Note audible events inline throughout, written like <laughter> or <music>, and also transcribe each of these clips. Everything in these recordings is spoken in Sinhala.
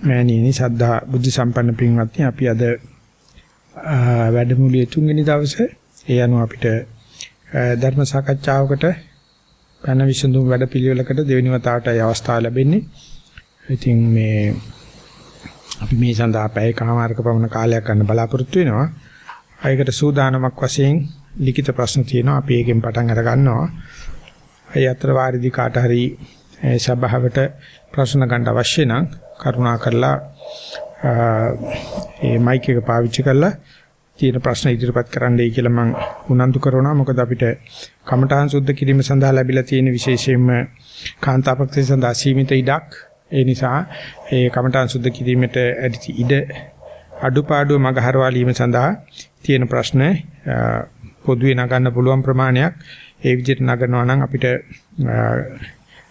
මෑණියනි සද්ධා බුද්ධ සම්පන්න පින්වත්නි අපි අද වැඩමුළුවේ තුන්වෙනි දවසේ ඒ අනුව අපිට ධර්ම සාකච්ඡාවකට පැන විසඳුම් වැඩපිළිවෙලකට දෙවෙනි වතාවටයි අවස්ථාව ලැබෙන්නේ. ඉතින් මේ අපි මේ සඳහා පැය කමාරක පමණ කාලයක් ගන්න බලාපොරොත්තු වෙනවා. ආයකට සූදානමක් වශයෙන් ලිඛිත ප්‍රශ්න තියෙනවා. අපි ඒකෙන් පටන් අර ගන්නවා. ඒ අතර වාරිදි කාට හරි සභාවට ප්‍රශ්න ගන්න අවශ්‍ය නම් කරුණා කරලා ඒ මයික් එක පාවිච්චි කරලා තියෙන ප්‍රශ්න ඉදිරිපත් කරන්නයි කියලා මම උනන්දු කරනවා. මොකද අපිට කමඨාන් සුද්ධ කිරීම සඳහා ලැබිලා තියෙන විශේෂයෙන්ම කාන්තාපක්ෂය සඳහා සීමිත ඉඩක්. ඒ නිසා ඒ කමඨාන් සුද්ධ කිරීමට ඇති ඉඩ අඩුපාඩු මගහරවාලීම සඳහා තියෙන ප්‍රශ්න පොදුවේ නගන්න පුළුවන් ප්‍රමාණයක්. ඒ විදිහට නගනවා නම් අපිට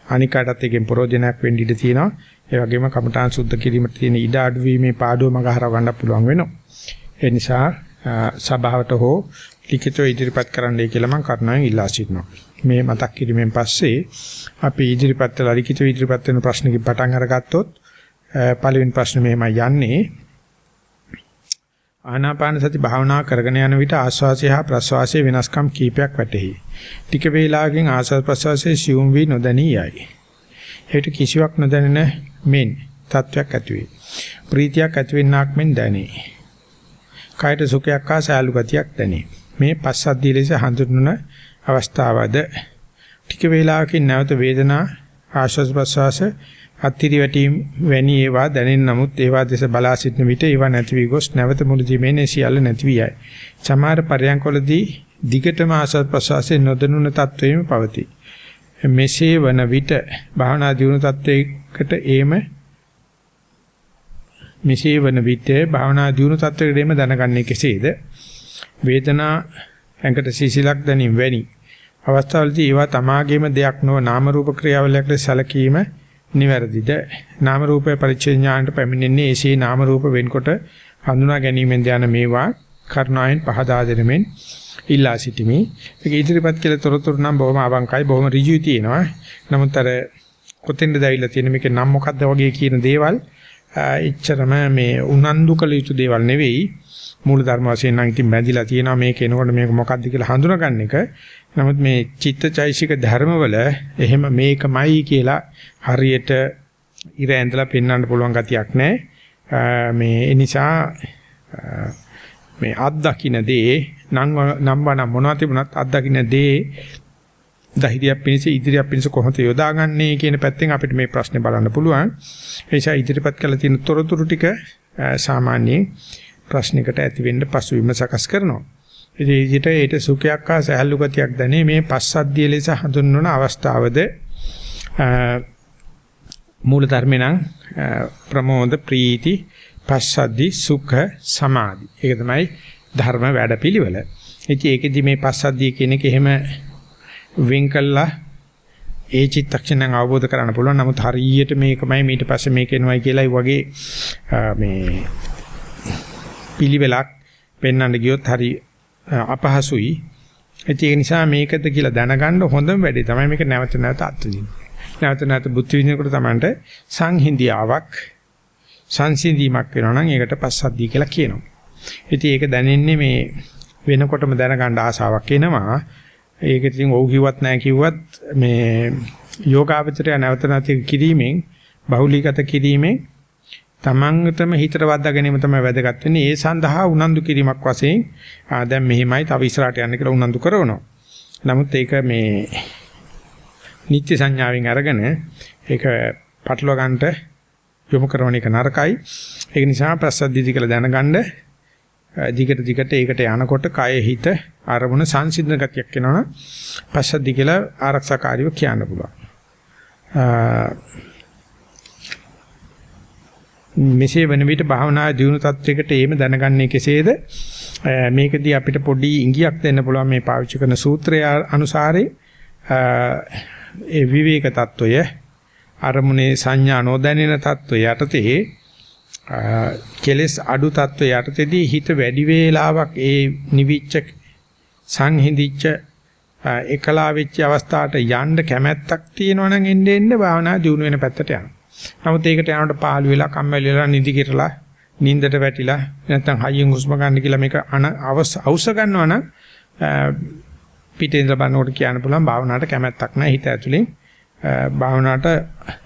අනිකාටත් එකෙන් ප්‍රෝජනයක් වෙන්න ඉඩ තියෙනවා. ඒ වගේම කමඨාන් සුද්ධ කිරීමට තියෙන ඉඩ අඩුවීමේ පාඩුව මග හරව ගන්න පුළුවන් වෙනවා. ඒ නිසා සභාවට හෝ ලිඛිතව ඉදිරිපත් කරන්නයි කියලා මම කරුණාවෙන් ඉල්ලා සිටිනවා. මේ මතක් කිරීමෙන් පස්සේ අපි ඉදිරිපත් කළ ලිඛිතව ඉදිරිපත් වෙන ප්‍රශ්නකින් පටන් අරගත්තොත් පළවෙනි ප්‍රශ්නේ මෙහෙමයි යන්නේ. ආනාපාන සති භාවනා කරගෙන යන විට ආශ්වාසය හා ප්‍රශ්වාසයේ වෙනස්කම් කීපයක් වැටහි. ටික වේලාවකින් ආශ්වාස ප්‍රශ්වාසයේ සියුම් වී නොදැනී යයි. ඒට කිසිවක් නොදැනෙන මෙන් තත්වයක් ඇති වේ. ප්‍රීතියක් ඇතිවෙන්නක් මෙන් දැනේ. කායට සුඛයක් හා සෑලු ගතියක් දැනේ. මේ පස්සද්ධිය ලෙස හඳුන්වන අවස්ථාවද ටික වේලාවකින් නැවත වේදනා ආශ්වාස ප්‍රශ්වාස අත්තිරි වැටීම් වැනි ඒවා දැනෙන නමුත් ඒවා දෙස බලා සිටින විට ඒවා නැති වී ගොස් නැවත මුලදී මේනේ සියල්ල නැති වී යයි. සමහර පරයන්කොලදී දිගටම ආශ්වාස ප්‍රශ්වාසයේ නොදැනුණ තත්වයේම පවතී. මෙසේ වන විට භාවනා දියුණු තත්වයකට ඒම මෙසේ වන විට භාවනා දියුණු තත්වයකට ඒම දැනගන්නේ කෙසේද? වේදනා ඇඟට සිසිලක් දැනීම වැනි අවස්ථාවලදී ඒවා තමාගේම දෙයක් නොව නාම රූප ක්‍රියාවලියකට සැලකීම නිවැරදිද නාම රූපය පරිච්ඡේ ඥානට පැමිණෙන්නේ එසේ නාම රූප වෙන්කොට හඳුනා ගැනීමෙන් ධාන මේවා කරුණාවෙන් පහදා දෙනමින් ඉල්ලා සිටිමි. ඒක ඉදිරිපත් කළ තොරතුරු නම් බොහොම අවංකයි බොහොම ඍජුයි තියෙනවා. නමුත් අර කොතෙන්ද දැවිලා තියෙන මේකේ නම් මොකද්ද වගේ කියන දේවල් එච්චරම මේ උනන්දු කළ යුතු දේවල් නෙවෙයි. මූල ධර්ම වශයෙන් නම් ඉතින් බැඳිලා තියෙනවා මේක එනකොට මේක මොකද්ද කියලා හඳුනගන්න එක. නමුත් මේ චිත්තචෛසික ධර්මවල එහෙම මේකමයි කියලා හරියට ඉර ඇඳලා පෙන්වන්න පුළුවන් ගතියක් නැහැ. මේ ඒ නිසා මේ අත්දකින්න දේ නම් නම් වන මොනවද තිබුණත් අත්දකින්න දේ ධෛර්යයක් පිණිස ඉදිරියක් පිණිස කොහොමද යොදාගන්නේ කියන පැත්තෙන් අපිට මේ ප්‍රශ්නේ බලන්න පුළුවන්. ඒ නිසා ඉදිරිපත් කළ තියෙන තොරතුරු ටික සාමාන්‍ය ප්‍රශ්නයකට ඇති වෙන්න පසුවිම සකස් කරනවා. ඉතින් ඊට ඒට සුඛයක් හා සහැල්ලු ගතියක් දැනේ මේ පස්සද්ධිය ලෙස හඳුන්වන අවස්ථාවද මූල ධර්මේ නම් ප්‍රමෝද ප්‍රීති පස්සද්ධි සුඛ සමාධි. ඒක තමයි ධර්ම වැඩපිළිවෙල. ඉතින් ඒකෙදි මේ පස්සද්ධිය කියන එක එහෙම වෙන් කළා ඒ චිත්තක්ෂණයන් අවබෝධ කරගන්න පුළුවන්. නමුත් හරියට මේකමයි ඊට පස්සේ මේක එනවයි කියලා වගේ මේ පිළිවෙලක් පෙන්වන්න ගියොත් හරි අපහසුයි. ඒක නිසා මේකද කියලා දැනගන්න හොඳම වැඩේ තමයි මේක නැවත නැවත අත්දින්න. නැවත නැවත බුද්ධ විදිනකොට තමයි සංහිඳියාවක් සංසිඳීමක් වෙනවා නම් ඒකට පස්සද්ධිය කියලා කියනවා. ඉතින් ඒක දැනෙන්නේ මේ වෙනකොටම දැනගන්න ආසාවක් එනවා. ඒක ඉතින් ඔව් කිව්වත් නැහැ කිව්වත් මේ යෝගාවචරය නැවත නැති කිරීමෙන් බහුලීගත කිරීමෙන් තමන්ටම හිතට වද්දා ගැනීම තමයි වැදගත් වෙන්නේ. ඒ සඳහා උනන්දු කිරීමක් වශයෙන් ආ දැන් මෙහිමයි තව ඉස්සරහට යන්න කියලා උනන්දු කරනවා. නමුත් ඒක මේ නිත්‍ය සංඥාවෙන් අරගෙන ඒක පටලවා ගන්නට යොමු කරන එක නරකයි. ඒක නිසා ප්‍රසද්දිදි කියලා දැනගන්න දිගට දිගට ඒකට යනකොට කය හිත අරමුණ සංසිඳන ගතියක් එනවනම් පස්සද්දි කියලා ආරක්ෂාකාරීව කියන්න පුළුවන්. මෙසේ වෙන විට භාවනා දියුණු තත්වයකට එහෙම දැනගන්නේ කෙසේද? මේකදී අපිට පොඩි ඉඟියක් දෙන්න පුළුවන් මේ පාවිච්චි කරන සූත්‍රය අනුසාරේ ඒ විවේක తত্ত্বය අරමුණේ සංඥා නොදැනෙන తত্ত্বය යටතේ කෙලස් අඩු තත්ත්වයට යටතේදී හිත වැඩි වේලාවක් ඒ නිවිච්ච සංහිඳිච්ච එකලා වෙච්ච අවස්ථාවට යන්න කැමැත්තක් තියෙනවනම් එන්නේ එන්න භාවනා දියුණු වෙන පැත්තට යනවා. නමුත් ඒකට යනකොට පාළු වෙලා කම්මැලි වෙලා නිදි කිරලා නිින්දට වැටිලා නැත්නම් හයියෙන් හුස්ම ගන්න කියලා මේක අවශ්‍ය ගන්නවා නම් පිටේ ඉඳලා බලනකොට කියන්න පුළුවන් භාවනාවට කැමැත්තක් නැහැ හිත ඇතුලේ භාවනාවට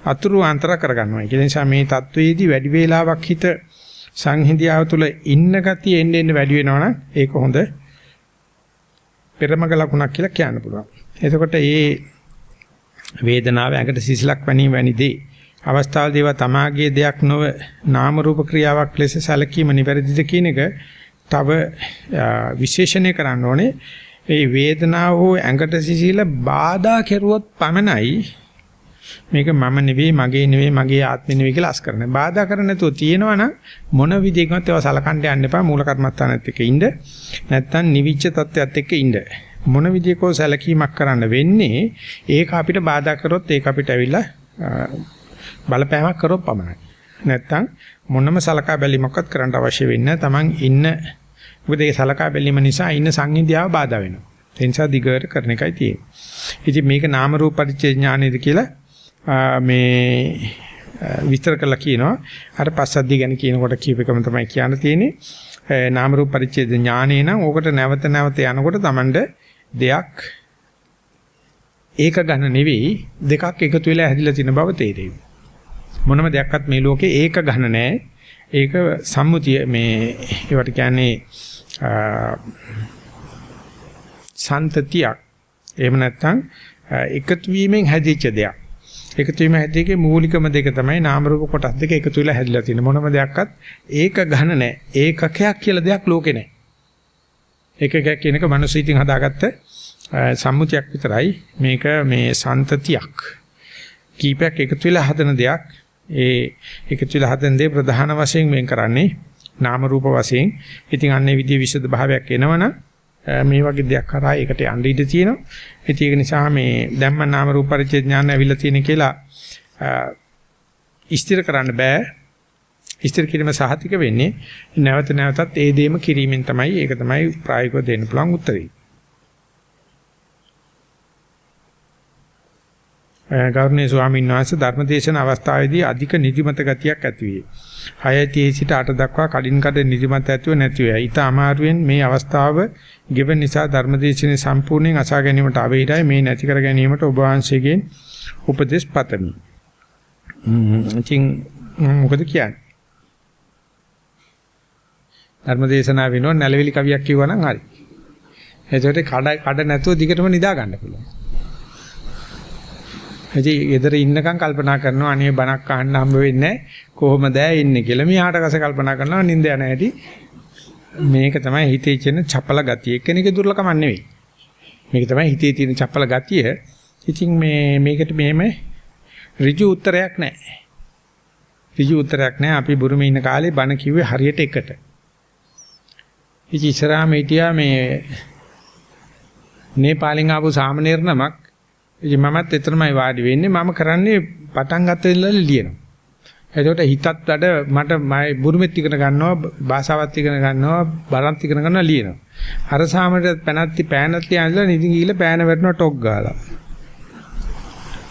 අතුරු අන්තර කරගන්නවා. ඒ නිසා මේ தത്വයේදී වැඩි වේලාවක් හිත සංහිඳියාව තුළ ඉන්න ගතිය එන්න එන්න වැඩි වෙනවනම් ඒක හොඳ පෙරමග ලකුණක් කියලා කියන්න පුළුවන්. එතකොට මේ වේදනාව ඇඟට සිසිලක් වැනීම වැනිදී අවස්ථාවේදීව තමාගේ දෙයක් නොව නාම රූප ක්‍රියාවක් ලෙස සැලකීම නිවැරදිද කියන එක තව විශේෂණය කරන්න ඕනේ. මේ වේදනාව හෝ ඇඟට සිසිල බාධා කෙරුවොත් පමණයි මේක මම නෙවෙයි මගේ නෙවෙයි මගේ ආත්මෙ නෙවෙයි කියලා අස් කරන්නේ. බාධා කරන්නේ නැතුව තියෙනවනම් මොන විදිහකින්වත් ඒවා සලකන්න යන්න එපා මූල කර්මස්ථානෙත් එක්ක ඉන්න. නැත්තම් නිවිච්ච තත්ත්වයක් එක්ක ඉන්න. මොන විදිහකෝ සැලකීමක් කරන්න වෙන්නේ ඒක අපිට බාධා කරොත් ඒක අපිට ඇවිල්ලා බලපෑමක් කරොත් පමණයි. නැත්තම් මොනම සලකා බැලීමක්වත් කරන්න අවශ්‍ය වෙන්නේ තමන් ඉන්න මොකද ඒ සලකා බැලීම නිසා ඉන්න සංහිඳියාව බාධා වෙනවා. ඒ නිසා දිගට කරන එකයි තියෙන්නේ. ඉතින් මේක නාම රූප පරිච්ඡේ ඥානෙද කියලා මේ විස්තර කරලා කියනවා. අර පස්සද්ධිය ගැන කියනකොට කීපකම තමයි කියන්න තියෙන්නේ. නාම රූප පරිච්ඡේද ඥානේ නම් ඕකට නැවත නැවත යනකොට Tamande දෙයක් ඒක ගන්න නෙවෙයි දෙකක් එකතු වෙලා හැදිලා තියෙන බව තේරෙයි. මොනම දෙයක්වත් මේ ලෝකේ ඒක ගන්න නැහැ. ඒක සම්මුතිය මේ ඒවට කියන්නේ සන්තතියක්. එහෙම නැත්නම් එකතු වීමෙන් හැදිච්ච දෙයක්. එකතු වීම හැදෙකේ මූලිකම දෙක තමයි නාම රූප කොටස් දෙක එකතු වෙලා හැදිලා තියෙන මොනම දෙයක්වත් ඒක ඝන නැහැ. ඒකකයක් කියලා දෙයක් ලෝකේ නැහැ. ඒකකයක් කියන එක මනුස්ස ඉතින් හදාගත්ත සම්මුතියක් විතරයි. මේක මේ සන්තතියක්. කීපයක් එකතු වෙලා හදන දෙයක්. ඒ එකතු වෙලා හදන දේ ප්‍රධාන වශයෙන් වෙන් කරන්නේ නාම රූප වශයෙන්. ඉතින් අන්නේ විදිහේ විෂද භාවයක් එනවනම් මේ වගේ දෙයක් කරා ඒකට යන්න ඉඩ තියෙනවා. ඉතින් ඒක නිසා මේ දැම්ම නාම රූප පරිච්ඡේ ඥාන ඇවිල්ලා තියෙන කියලා ස්ථිර කරන්න බෑ. ස්ථිර කිරීම සහතික වෙන්නේ නැවත නැවතත් ඒ දේම කිරීමෙන් තමයි ඒක තමයි ප්‍රායෝගිකව දෙන්න පුළුවන් උත්තරේ. ගෞරවනීය ස්වාමීන් වහන්සේ ධර්මදේශන අවස්ථාවේදී අධික නිදිමත ගතියක් ඇති වේ. 6:30 සිට 8 දක්වා කඩින් කඩ නිදිමත ඇතිව නැති වේ. ඊට අමාරුවෙන් මේ අවස්ථාව ගෙවන නිසා ධර්මදේශනේ සම්පූර්ණයෙන් අසා ගැනීමට අවහිරයි මේ නැති කර ගැනීමට ඔබ වහන්සේගෙන් උපදෙස් පතමි. ඉතින් මොකද කියන්නේ? ධර්මදේශනා වෙනුවෙන් නැලවිලි කවියක් කිව්වනම් හරි. එතකොට කඩ කඩ නැතුව දිගටම නිදා ගන්න පුළුවන්. ඉතින් ගෙදර ඉන්නකම් කල්පනා කරනවා අනේ බණක් අහන්න හම්බ වෙන්නේ කොහොමද ඉන්නේ කියලා. මෙහාට කස කල්පනා කරනවා නිින්ද යන හැටි. මේක තමයි හිතේ තියෙන චපල ගතිය. එක්කෙනෙක් දුර්ලකම නෙවෙයි. මේක තමයි හිතේ තියෙන චපල ගතිය. ඉතින් මේ මේකට මෙහෙම ඍජු උත්තරයක් නැහැ. ඍජු උත්තරයක් නැහැ. අපි බුරුමේ ඉන්න කාලේ බණ කිව්වේ හරියට එකට. ඉතින් ඉස්සරහා මේටියා මේ නේපාලෙන් ආපු සාමනීර නමක් ඉතින් මමත් එතරම්යි වාඩි වෙන්නේ මම කරන්නේ පටන් ගත්ත වෙලාවෙ ලියනවා. එතකොට හිතත් වැඩ මට මයි බුරුමෙත් ඉගෙන ගන්නවා භාෂාවත් ඉගෙන ගන්නවා බරන්ත් ඉගෙන ගන්නවා ලියනවා. අර සාමරට පැනත්ති පෑනත් ලියනලා නිදි ගිහිල්ලා පෑන වැටෙනවා ටොක් ගාලා.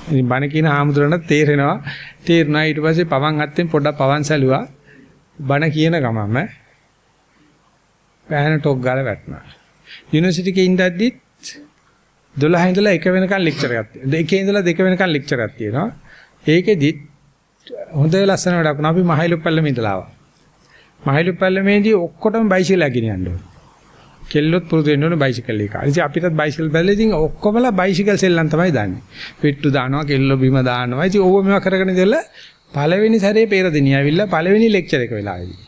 ඉතින් බණ කියන ආමුදුරණ තේරෙනවා තේරුණා ඊට පස්සේ පවන් අත්තෙන් පොඩ්ඩක් පවන් සැලුවා බණ කියන ගමම පෑන ටොක් ගාලා වැටුණා. යුනිවර්සිටි එකේ ඉඳද්දිත් 12 ඉඳලා 1 වෙනකන් ලෙක්චර් එකක් තියෙනවා. 2 ඉඳලා 2 වෙනකන් ලෙක්චර් එකක් තියෙනවා. ඒකෙදිත් හොඳ ලස්සන වැඩක් වුණා. අපි මහයිලු පැල්ලම ඉඳලා ආවා. මහයිලු පැල්ලමේදී ඔක්කොටම බයිසිකල් අගින යන්න ඕනේ. කෙල්ලොත් පුරුදු වෙන්න ඕනේ බයිසිකල් එක. ඉතින් අපිටත් බයිසිකල් බැලලා ඉතින් ඔක්කොමලා බයිසිකල් සෙල්ලම් තමයි දන්නේ. පිට්ටු දානවා, කෙල්ලෝ බිම දානවා. ඉතින් ඕව මේවා කරගෙන ඉඳලා පළවෙනි සැරේ පෙරදිනිය ඇවිල්ලා පළවෙනි ලෙක්චර් එක වෙලාවේදී.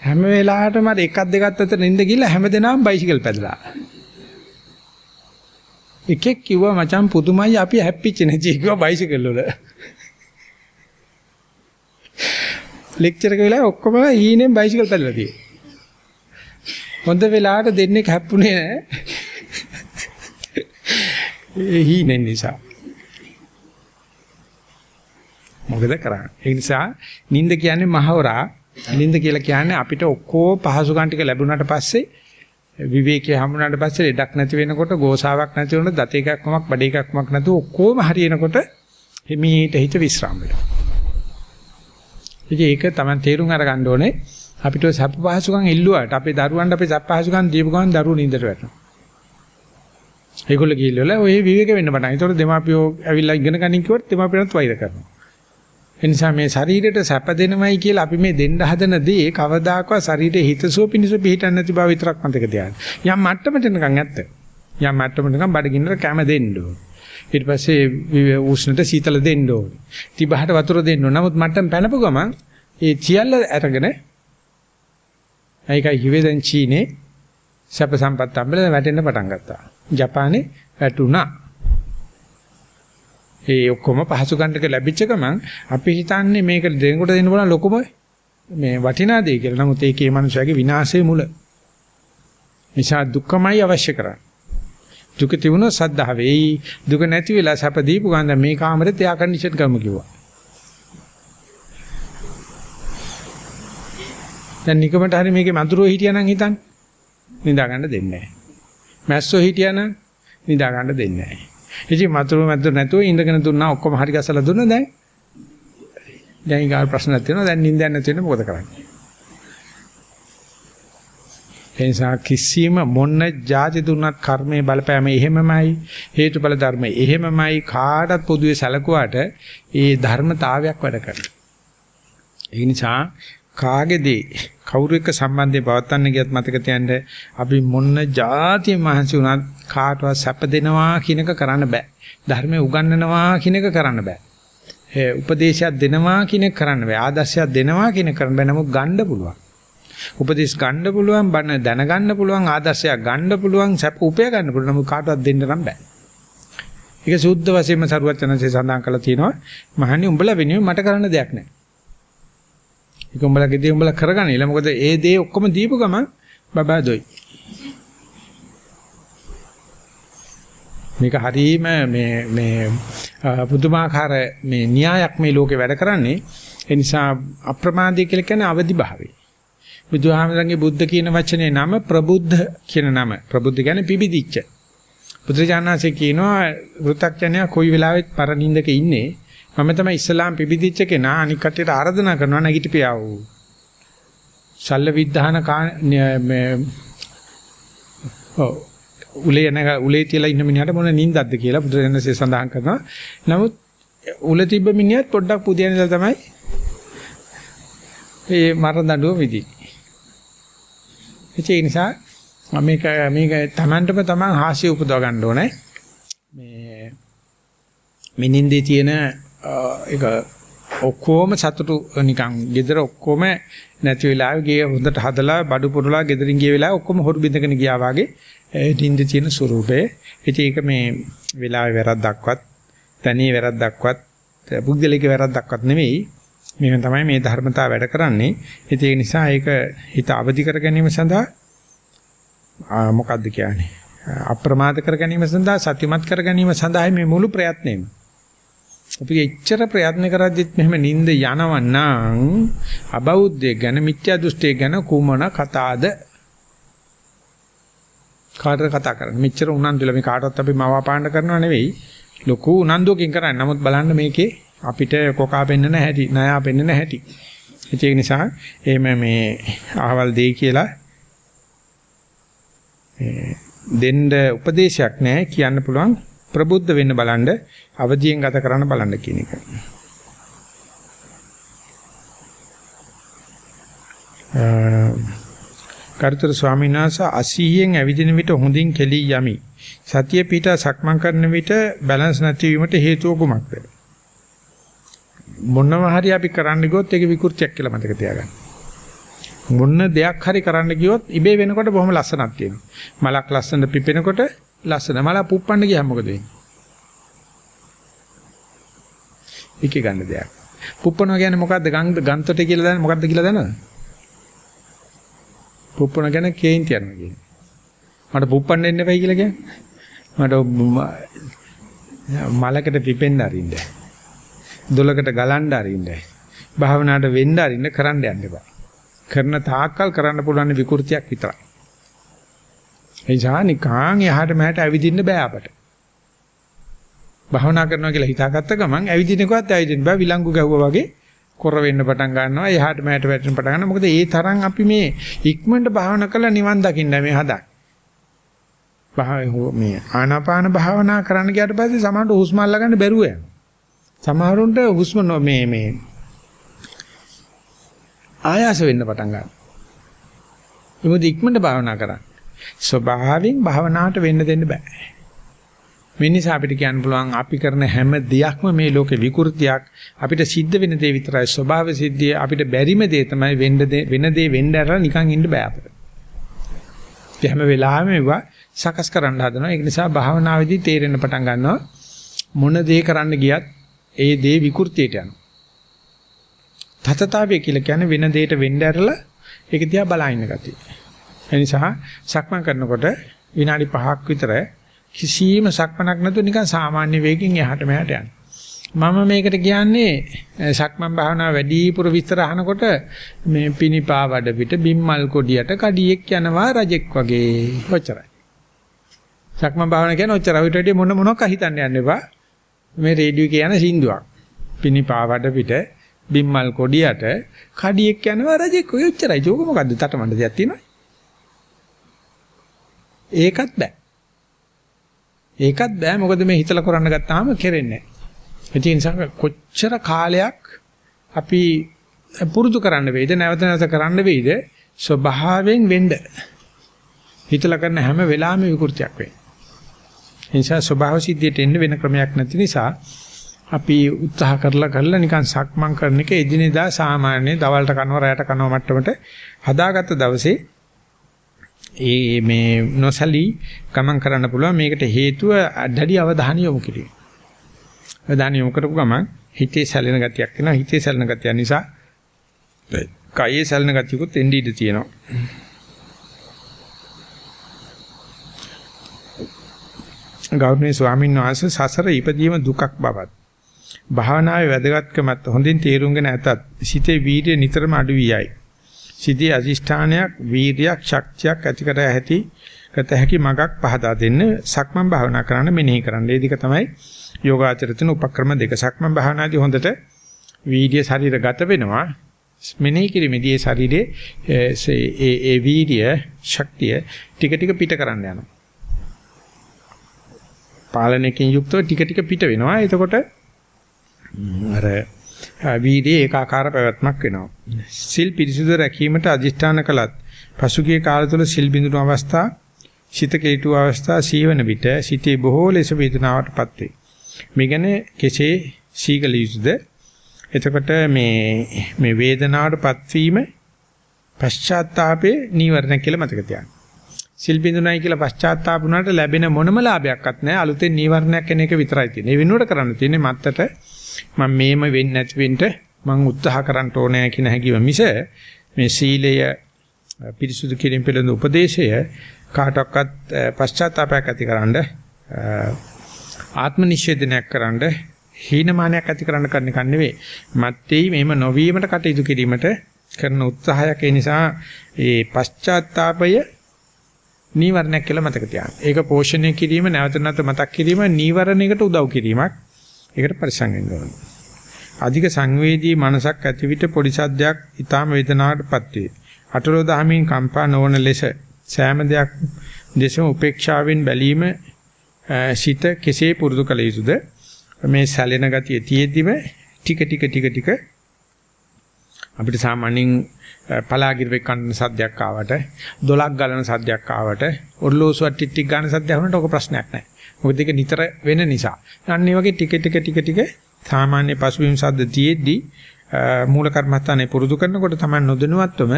හැම වෙලාවටම එකක් දෙකක් අතර නින්ද ගිහලා හැමදෙනාම බයිසිකල් පැදලා. එකෙක් කිව්වා මචං පුදුමයි අපි හැප්පිච්ච නැති කිව්වා බයිසිකල් වල. ලෙක්චර් එක වෙලාවේ ඔක්කොම ඊනේ බයිසිකල් පැදලා තියෙන්නේ. හොඳ වෙලාවට දෙන්නේ හැප්පුණේ නැහැ. ඒ හීනේ නිසා. මොකද කරන්නේ? ඒ නිසා නිින්ද කියන්නේ මහවරා. නිින්ද කියලා කියන්නේ අපිට ඔක්කොම පහසුකම් ටික ලැබුණාට පස්සේ විවේකයේ හමුනාට පස්සේ ලෙඩක් නැති වෙනකොට ගෝසාවක් නැති වෙනකොට දත එකක්මක් බඩ එකක්මක් නැතුව ඔක්කොම හරියනකොට හිමීට හිත විස්්‍රාම වෙනවා. ඉතින් ඒක තමයි තේරුම් අරගන්න ඕනේ අපිට සැප පහසුකම් ඉල්ලුවාට අපේ දරුවන්ට අපි සැප පහසුකම් දීපු ගමන් දරුවෝ නින්දට වැටෙනවා. ඒගොල්ලෝ ගිහිල්ලා ඔය විවේක වෙන්න පටන්. ඒතකොට දෙමාපියෝ ඇවිල්ලා ඉගෙන ගන්න කිව්වොත් දෙමාපියන්ත් වෛර කරනවා. ඒ නිසා මේ ශරීරයට සැප දෙනවයි කියලා අපි මේ දෙන්න හදන දේ කවදාකවත් ශරීරයේ හිතසුව පිණිස පිහිටන්නේ නැති බව විතරක් මතක තියාගන්න. යම් මට්ටමට එනකන් ඇත්ත. යම් මට්ටමට එනකන් බඩගින්නට කැම දෙන්න ඕන. ඊට පස්සේ උෂ්ණට සීතල දෙන්න ඕන. තිබහට වතුර දෙන්න ඕන. නමුත් මට්ටම පැනපු ගමන් ඒ සියල්ල අරගෙන ඒකයි හිවේ දැන් චීනේ සැප සම්පත් අම්බල වැටෙන්න පටන් ගත්තා. ජපානේ වැටුණා. ඒ ඔක්කොම පහසු ගන්නක ලැබිච්ච ගමන් අපි හිතන්නේ මේක දෙනකොට දෙන්න බලන ලොකුම මේ වටිනා දෙය කියලා. නමුත් ඒකේ මනුස්සයාගේ විනාශයේ මුල. නිසා දුක්ඛමයි අවශ්‍ය කරන්නේ. දුක තිබුණොත් සද්ධා වෙයි. දුක නැති වෙලා සැප දීපු ගාන මේ කාමරෙත් එයා කන්ඩිෂන් කරමු කිව්වා. දැන් නිකමට හරි මේකේ මధుරෝ හිටියානම් හිතන්න. නිදා ගන්න දෙන්නේ නැහැ. මැස්සෝ හිටියානම් නිදා ගන්න දෙන්නේ නැහැ. ඉතින් මතුරු මැද්ද නැතුව ඉඳගෙන දුන්නා ඔක්කොම හරි ගසලා දුන්නා දැන්. දැන් ඊගා ප්‍රශ්නක් තියෙනවා දැන් නිින්දයක් නැති වෙන මොකද කරන්නේ? එනිසා කිසිම මොන જાති දුන්නත් කර්මයේ බලපෑම එහෙමමයි හේතුඵල ධර්ම එහෙමමයි කාටත් පොදුවේ සැලකුවාට ඒ ධර්මතාවයක් වැඩ කරනවා. ඒ නිසා කාගේදී කවුරු එක්ක සම්බන්ධය පවත්වන්න ගියත් මතක තියන්න අපි මොන જાති මහන්සි වුණත් කාටවත් සැප දෙනවා කියන එක කරන්න බෑ. ධර්මයේ උගන්වනවා කියන එක කරන්න බෑ. ඒ උපදේශයක් දෙනවා කියන එක කරන්න බෑ. ආදර්ශයක් දෙනවා කියන එක කරන්න බෑ. නමුත් ගන්න පුළුවන්. උපදේශ ගන්න පුළුවන්, බණ දැනගන්න පුළුවන්, ආදර්ශයක් ගන්න පුළුවන්, සැප උපය ගන්න පුළුවන්. නමුත් කාටවත් දෙන්න නම් බෑ. ඒක සුද්ධ වශයෙන්ම සරුවචනසේ සඳහන් කළා තියෙනවා. මහණනි උඹලා වෙනුවෙන් මට කරන්න දෙයක් නැහැ. ඒක උඹලගේ දේ උඹලා කරගන්නilla. මොකද ඒ දේ ඔක්කොම දීපු ගමන් බබා දොයි. මේක හරීම මේ මේ පුදුමාකාර මේ න්‍යායක් මේ ලෝකේ වැඩ කරන්නේ. ඒ නිසා අප්‍රමාදී කියලා කියන්නේ අවදි භාවය. බුදුහාමරගේ බුද්ධ කියන වචනේ නම ප්‍රබුද්ධ කියන නම. ප්‍රබුද්ධ කියන්නේ පිබිදිච්ච. බුදුරජාණන්සේ කියනවා වෘතක්ඥයා කොයි වෙලාවෙත් පරනින්දක ඉන්නේ මම තමයි ඉස්ලාම් පිබිදිච්ච කෙනා අනික් කට්ටියට ආරාධනා කරනවා නැගිටපියාව. ශල්ල විද්ධාන මේ ඔව් උලේ නැග උලේ තියලා ඉන්න මිනිහට මොන නිින්දක්ද කියලා බුදුරජාණන්සේ සඳහන් කරනවා. නමුත් උල තිබ්බ මිනිහත් පොඩ්ඩක් පුදියනලා තමයි මේ මරණ දඬුව විදින්නේ. ඒ නිසා මේක මේක Tamanටම Taman හාස්‍ය උපදව ගන්න ඕනේ. මේ මිනින්දේ තියෙන ඒක ඔක්කොම සතුටු නිකන් gedara ඔක්කොම නැති වෙලාවෙ ගිය හොඳට හදලා බඩු පුරලා gederin ගිය වෙලාවෙ ඔක්කොම හොරු බින්දගෙන ගියා වගේ නිින්ද තියෙන ස්වරූපේ. ඉතින් ඒක මේ වෙලාවේ වැරද්දක්වත් තනියේ වැරද්දක්වත් පුද්ගලික වැරද්දක්වත් නෙවෙයි. මේක තමයි මේ ධර්මතාව වැඩ කරන්නේ. ඉතින් ඒ නිසා ඒක හිත අවදි කර ගැනීම සඳහා මොකද්ද කියන්නේ? අප්‍රමාද කර ගැනීම සඳහා සත්‍යමත් කර ගැනීම සඳහා මේ මුළු ප්‍රයත්නෙම අපි එච්චර ප්‍රයත්න කරද්දිත් මෙහෙම නිින්ද යනවනම් අබෞද්ධය ගැන මිත්‍යා දෘෂ්ටිය ගැන කුමන කතාද? කාටද කතා කරන්නේ? මෙච්චර උනන්දුලා මේ කාටවත් අපි මවාපාන්න කරනව නෙවෙයි. ලොකු උනන්දුවකින් කරන්නේ. නමුත් බලන්න මේකේ අපිට කොකා පෙන්නන හැටි නයා පෙන්නන හැටි. ඒක නිසා එහෙම මේ අහවල් දෙයි කියලා දෙන්න උපදේශයක් නැහැ කියන්න පුළුවන්. ප්‍රබුද්ධ වෙන්න බලන්න අවදියෙන් ගත කරන්න බලන්න කියන එක. කර්තෘ ස්වාමීන් වහන්සේ අසීයෙන් ඇවිදින විට හොඳින් කෙලී යමි. සතිය පිට සක්මන් කරන විට බැලන්ස් නැති වීමට හේතුව කුමක්ද? මොනවා හරි අපි කරන්න ගියොත් ඒක විකෘතියක් කියලා මතක තියාගන්න. මොන දෙයක් හරි කරන්න ගියොත් ඉබේ වෙනකොට බොහොම ලස්සනක් තියෙනවා. මලක් ලස්සන පිපෙනකොට ලස්සන මල පුප්පන්න ගියාම මොකද වෙන්නේ? ඒකේ ගන්න දෙයක්. පුප්පනවා කියන්නේ මොකද්ද? ගන්තොට කියලා දන්නේ මොකද්ද කියලා දන්නවද? පුප්පන ගැන කේන්ති යනවා කියන්නේ. මට පුප්පන්න එන්න එපයි කියලා කියන්නේ. මට මලකට පිපෙන්න අරින්න. දොලකට ගලන්න අරින්න. භාවනාවට වෙන්න අරින්න කරන්න යන්න එපා. කරන තාක්කල් කරන්න පුළුවන් විකෘතියක් විතරයි. ඒ නිසා නිකං එහාට මෙහාට ඇවිදින්න බෑ අපට. භාවනා කරනවා කියලා හිතාගත්ත ගමන් ඇවිදිනකොත් ඇවිදින්න බෑ. විලංගු ගැහුවා වගේ කොර වෙන්න පටන් ගන්නවා. එහාට මෙහාට වැටෙන්න පටන් ගන්නවා. මොකද ඒ තරම් අපි මේ ඉක්මනට භාවනා කරලා නිවන් දකින්න මේ හදා. මේ ආනාපාන භාවනා කරන්න ගියාට පස්සේ සමහරට හුස්ම අල්ලගන්න බැරුව යනවා. සමහරුන්ට හුස්ම මේ මේ ආයාස වෙන්න පටන් ගන්නවා. මොකද ඉක්මනට භාවනා කරන්න. ස්වභාවයෙන් භාවනාවට වෙන්න දෙන්න බෑ මේ නිසා අපිට කියන්න පුළුවන් අපි කරන හැම දෙයක්ම මේ ලෝකේ විකෘතියක් අපිට සිද්ධ වෙන දේ විතරයි ස්වභාව සිද්ධිය අපිට බැරිම දේ තමයි වෙන්න වෙන දේ වෙන්න ඇරලා නිකන් ඉන්න බෑ අපිට. ඒ හැම වෙලාවෙම ඒවා සකස් කරන්න හදනවා. ඒක නිසා භාවනාවේදී තේරෙන්න පටන් ගන්නවා මොන දේ කරන්න ගියත් ඒ දේ විකෘතියට යනවා. තතතාවය කියලා කියන්නේ වෙන දෙයකට වෙන්න ඇරලා ඒක දිහා බලන ගතිය. ඒ නිසා සක්මන් කරනකොට විනාඩි 5ක් විතර කිසිම සක්මනක් නැතුව නිකන් සාමාන්‍ය වේගෙන් එහාට මෙහාට යන. මම මේකට කියන්නේ සක්මන් භාවනාව වැඩිපුර විස්තර අහනකොට මේ පිනිපා වඩ පිට බිම්මල් කොඩියට කඩියෙක් යනවා රජෙක් වගේ. ඔච්චරයි. සක්මන් භාවනාව කියන්නේ ඔච්චර. ඔයිට වැඩි මොන මොනක් හිතන්න යන්න එපා. මේ රේඩියෝ කියන සින්දුවක්. පිනිපා වඩ පිට බිම්මල් කොඩියට කඩියෙක් යනවා රජෙක් ඔය ඔච්චරයි. ඒක මොකද්ද? තටමඬ දෙයක් තියෙනවා. ඒකත් බෑ. ඒකත් බෑ මොකද මේ හිතලා කරන්න ගත්තාම කෙරෙන්නේ නැහැ. ඒ නිසා කොච්චර කාලයක් අපි පුරුදු කරන්න වෙයිද නැවත නැවත කරන්න වෙයිද ස්වභාවයෙන් වෙන්න. හිතලා කරන හැම වෙලාවෙම විකෘතියක් වෙන්නේ. ඒ නිසා ස්වභාව සිද්ධියට එන්න වෙන ක්‍රමයක් නැති නිසා අපි උත්සාහ කරලා කරලා නිකන් සක්මන් කරන එක එදිනෙදා සාමාන්‍ය දවල්ට කනවා රැයට කනවා මට්ටමට හදාගත්ත දවසේ ඒ මේ නොසලී ගමන් කරන්න පුළුවන් මේකට හේතුව දැඩි අවධානය යොමු කිරීම. අවධානය යොමු කරපු ගමන් හිතේ සැලෙන ගතියක් එනවා. හිතේ සැලෙන ගතිය නිසා කයේ සැලෙන ගතියකුත් එන්නේ ඉඳී තියෙනවා. ගෞරවනීය ස්වාමීන් වහන්සේ සසර ඉපදීම දුකක් බවත් භාවනාවේ වැදගත්කමත් හොඳින් තේරුම්ගෙන ඇතත් සිතේ වීර්ය නිතරම අඩු වී යයි. සිතේ අදිෂ්ඨානයක් වීර්යයක් ශක්තියක් ඇති කර ඇති ගත හැකි මගක් පහදා දෙන්න සක්මන් භාවනා කරන්න මෙනෙහි කරන්න. ඒ දෙක තමයි යෝගාචරිතන උපක්‍රම දෙක. සක්මන් භාවනාදී හොඳට වීර්ය ශරීරගත වෙනවා. මෙනෙහි කිරීමේදී ඒ ශරීරයේ ඒ ඒ වීර්ය ශක්තිය ටික ටික පිට කරන්න යනවා. පාලනයකින් යුක්තව ටික ටික පිට වෙනවා. එතකොට අර වීර්යයේ ඒකාකාර පැවැත්මක් වෙනවා. සිල් පිරිසුදු රැකීමට අදිෂ්ඨාන කළත් පසුගිය කාල තුල සිල් බිඳුණු අවස්ථා, සිත කෙලිටු අවස්ථා සීවන විට සිතේ බොහෝ ලෙස වේදනාවටපත් වේ. මේ ගැන කෙසේ සීගල යුතුද? එතකොට මේ මේ වේදනාවටපත් වීම පශ්චාත්තාපේ නීවරණ කියලා මතක තියාගන්න. සිල් බිඳුණයි කියලා පශ්චාත්තාප වුණාට ලැබෙන මොනම ලාභයක්වත් නැහැ. අලුතෙන් නීවරණයක් කෙන එක විතරයි තියෙන්නේ. ඒ වෙනුවට කරන්න තියෙන්නේ මත්තට මම මේම වෙන්නේ නැති වෙන්න මම උත්සාහ කරන්න ඕනෑ කියන හැඟීම මිස මේ සීලය පිරිසුදු කිරීම පිළිබඳ උපදේශය කාටවත් පශ්චාත්තාවයක් ඇතිකරනද ආත්ම නිෂේධනයක් කරන්න හීනමානයක් ඇති කරන්න කරන එක නෙවෙයි මත්තේ මේම නොවීමට කටයුතු කිරීමට කරන උත්සාහයක් ඒ නිසා ඒ පශ්චාත්තාපය නීවරණයක් කියලා මතක තියාගන්න. ඒක පෝෂණය කිරීම නැවත නැවත මතක් කිරීම නීවරණයකට උදව් කිරීමක්. ඒකට පරිසං වෙන්න ඕනේ. අධික සංවේදී මනසක් ඇති විට පොඩි සද්දයක් ඊටාම වේදනාවටපත් වේ. අටලෝ දහමින් කම්පා නොවන ලෙස සෑම දෙයක් දේශම උපේක්ෂාවෙන් බැලීම සිත කෙසේ පුරුදු කළ යුතුද? මේ සැලෙන ගතිය තියෙද්දිම ටික ටික ටික ටික අපිට සාමාන්‍යයෙන් පලාගිරේ කන්න සද්දයක් ආවට, දොලක් ගලන සද්දයක් ආවට, ඔර්ලෝසුවක් ටික් ටික් ගන්න සද්දයක් වුණාට ඔක ප්‍රශ්නයක් නැහැ. මොකද ඒක නිතර වෙන නිසා. අන්න ඒ වගේ ටික ටික ටික ටික සාමාන්‍ය පසුබිම් ශබ්ද තියෙද්දී මූල කර්මස්ථානේ පුරුදු කරනකොට තමයි නොදැනුවත්වම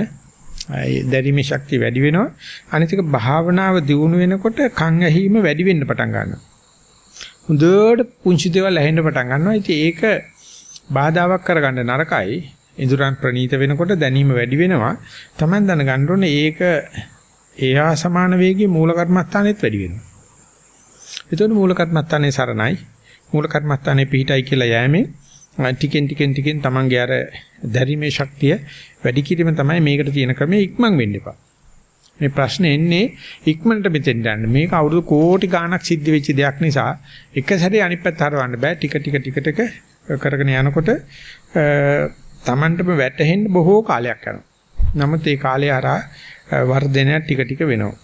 දැරීමේ ශක්තිය වැඩි වෙනවා. අනිත් එක භාවනාව දියුණු වෙනකොට කන් ඇහිම වැඩි වෙන්න පටන් ගන්නවා. හොඳට පුංචි දේවල් ඇහෙන්න පටන් ගන්නවා. ඉතින් ඒක බාධාවක් කරගන්න නරකයි. ඉඳුරන් ප්‍රනීත වෙනකොට දැනීම වැඩි වෙනවා. Taman දැනගන්න ඕනේ ඒක එයා සමාන වේගයේ මූල කර්මස්ථානෙත් වැඩි වෙනවා. එතකොට මූල කර්මස්ථානේ සරණයි. මූල කර්මස්ථානේ පිහිටයි කියලා යෑමෙන් ටිකෙන් ටිකෙන් ටිකෙන් තමන්ගේ අර දැරීමේ ශක්තිය වැඩි කිරීම තමයි මේකට තියෙන ක්‍රමයේ ඉක්මන් වෙන්න එපා. මේ ප්‍රශ්නේ එන්නේ ඉක්මනට මෙතෙන් යන්න. මේක අවුරුදු කෝටි ගාණක් සිද්ධ වෙච්ච දෙයක් නිසා එක සැරේ අනිත් පැත්ත හරවන්න බෑ. ටික ටික ටික ටික කරගෙන යනකොට Tamanටම වැටහෙන්න බොහෝ කාලයක් යනවා. නමුත් ඒ කාලය හරහා වර්ධනය ටික ටික වෙනවා.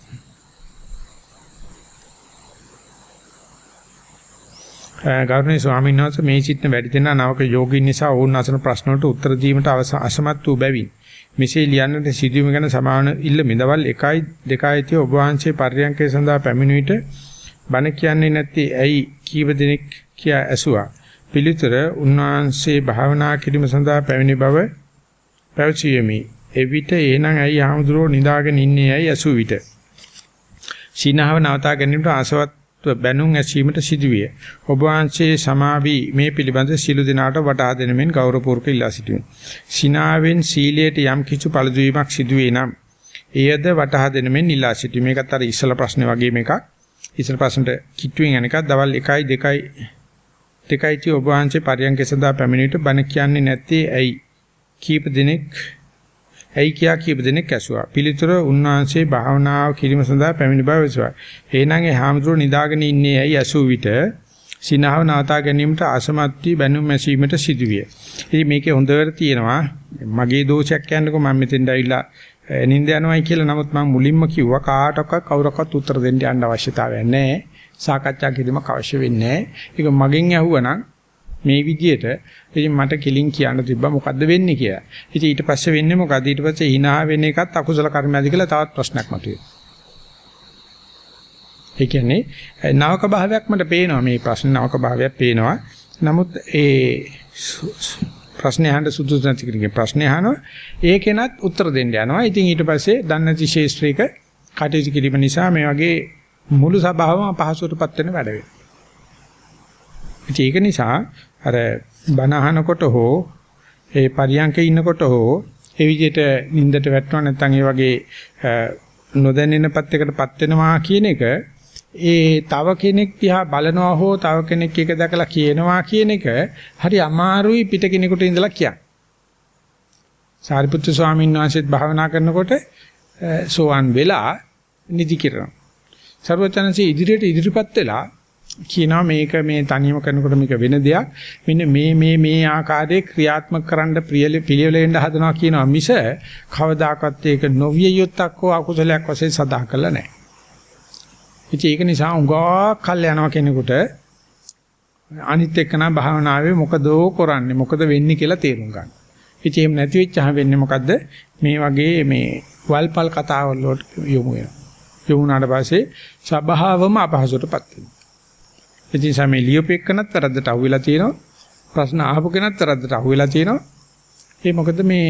ගෞරවනීය ස්වාමීන් වහන්සේ මේ සිටින වැඩි දෙනා නවක යෝගීන් නිසා ඔවුන් අසන ප්‍රශ්න වලට උත්තර දීමට අසමත් වූ බැවින් මෙසේ ලියන්නට සිදුවීම ගැන සමාන ඉල්ල මිදවල් 1යි 2යි තිය ඔබ වහන්සේ පරියන්කේ සඳහා පැමිණ විට බණ කියන්නේ නැති ඇයි කීව දෙනෙක් කියා ඇසුවා. පිළිතුර උන්වහන්සේ භාවනා කිරීම සඳහා පැමිණි බව පැවසීමේ එවිට එහෙනම් ඇයි ආමුදුරෝ නිදාගෙන ඉන්නේ ඇයි ඇසු විට? සීනාව නවතා ගැනීමට ආසවත් බැනුම් ඇසීමට සිදුවිය. ඔබ වහන්සේ සමාවි මේ පිළිබඳ සිළු දිනාට වටහා දෙනමින් ගෞරවපූර්වක ඉල්ලා සිටිමි. සිනාවෙන් සීලයට යම් කිසි පළදුවීමක් සිදුවේ නම් එයද වටහා දෙනමින් ඉල්ලා සිටිමි. මේකත් අර ඉස්සල ප්‍රශ්නේ වගේම එකක්. ඉස්සල ප්‍රශ්නට කිට්ටුවෙන් යන එකක් දවල් 1යි 2යි 2යි ති ඔබ වහන්සේ පරියන්ක සඳහා පැමිණිට බණ කියන්නේ නැත්තේ ඇයි? කීප දිනක් ඇයි කියා කීප දෙනෙක් ඇසුවා. පිළිතුර උන්වහන්සේ භාවනාව කිරීම සඳහා පැමිණි බව විසුවා. එහෙනම් ඒ හාමුදුරුවෝ නිදාගෙන ඉන්නේ ඇයි ඇසූ විට සිනහව නවතා ගැනීමට අසමත් වී බැනුම් මැසීමට සිදුවිය. ඉතින් මේකේ හොඳට තියෙනවා මගේ දෝෂයක් කියන්නකෝ මම මෙතෙන්ට ඇවිල්ලා නිින්ද යනවායි කියලා නමුත් මම මුලින්ම කිව්වා කාටවත් කවුරක්වත් උත්තර දෙන්න යන්න අවශ්‍යතාවයක් නැහැ. සාකච්ඡා කිරීමක් අවශ්‍ය වෙන්නේ නැහැ. ඒක මගෙන් ඇහුවනම් මේ විදියට ඉතින් මට කෙලින් කියන්න තිබ්බා මොකද්ද වෙන්නේ කියලා. ඉතින් ඊට පස්සේ වෙන්නේ මොකද්ද? ඊට පස්සේ hina වෙන එකත් අකුසල කර්මයක්ද කියලා තවත් ප්‍රශ්නයක් මතුවේ. ඒ කියන්නේ නවක භාවයක් මට පේනවා මේ ප්‍රශ්න නවක භාවයක් පේනවා. නමුත් ඒ ප්‍රශ්නේ අහන්න සුදුසු නැති කෙනෙක්ගේ ප්‍රශ්නේ අහනවා. ඒකෙනත් උත්තර දෙන්න යනවා. ඉතින් ඊට පස්සේ දන්නේ නැති ශේෂ්ත්‍රික කටයුතු කිරීම නිසා මේ වගේ මුළු සභාවම අපහසුතාවටපත් වෙන වැඩ වෙනවා. ඒක නිසා අර බණ අහනකොට හෝ ඒ පරියන්කේ ඉන්නකොට හෝ ඒ විදිහට නිින්දට වැටෙනවා නැත්නම් ඒ වගේ නොදැනෙන පැත්තකටපත් වෙනවා කියන එක ඒ තව කෙනෙක් දිහා බලනවා හෝ තව කෙනෙක් එක දැකලා කියනවා කියන එක හරි අමාරුයි පිට කෙනෙකුට ඉඳලා කියන්න. සාරිපුත්‍ර ස්වාමීන් වහන්සේත් භාවනා කරනකොට සෝවන් වෙලා නිදි කිරනවා. සර්වචනසේ ඉදිරියට ඉදිරිපත් වෙලා කියනවා මේක මේ තනියම කරනකොට මේක වෙන දෙයක්. මෙන්න මේ මේ මේ ආකාරයේ ක්‍රියාත්මක කරන්න ප්‍රිය පිළිවෙලෙන්ද හදනවා කියනවා මිස කවදාකවත් ඒක නොවිය යුත්තක් හෝ අකුසලයක් වශයෙන් සදා කරලා නැහැ. ඉතින් ඒක නිසා උඟා කල් යනවා කෙනෙකුට අනිත් එක්කන භාවනාවේ මොකදෝ කරන්නේ මොකද වෙන්නේ කියලා තේරුම් ගන්න. ඉතින් එහෙම නැති වෙච්චහම වෙන්නේ මොකද්ද? මේ වගේ මේ වල්පල් කතාවල් වලට යොමු වෙනවා. යොමු වුණාට පස්සේ සබාවම අපහසුටපත් වෙනවා. ඉතින් සමේ ලියුපෙක්කනත් වැරද්දට අහු වෙලා තියෙනවා. ප්‍රශ්න අහපු කෙනත් වැරද්දට අහු වෙලා තියෙනවා. ඒ මොකද මේ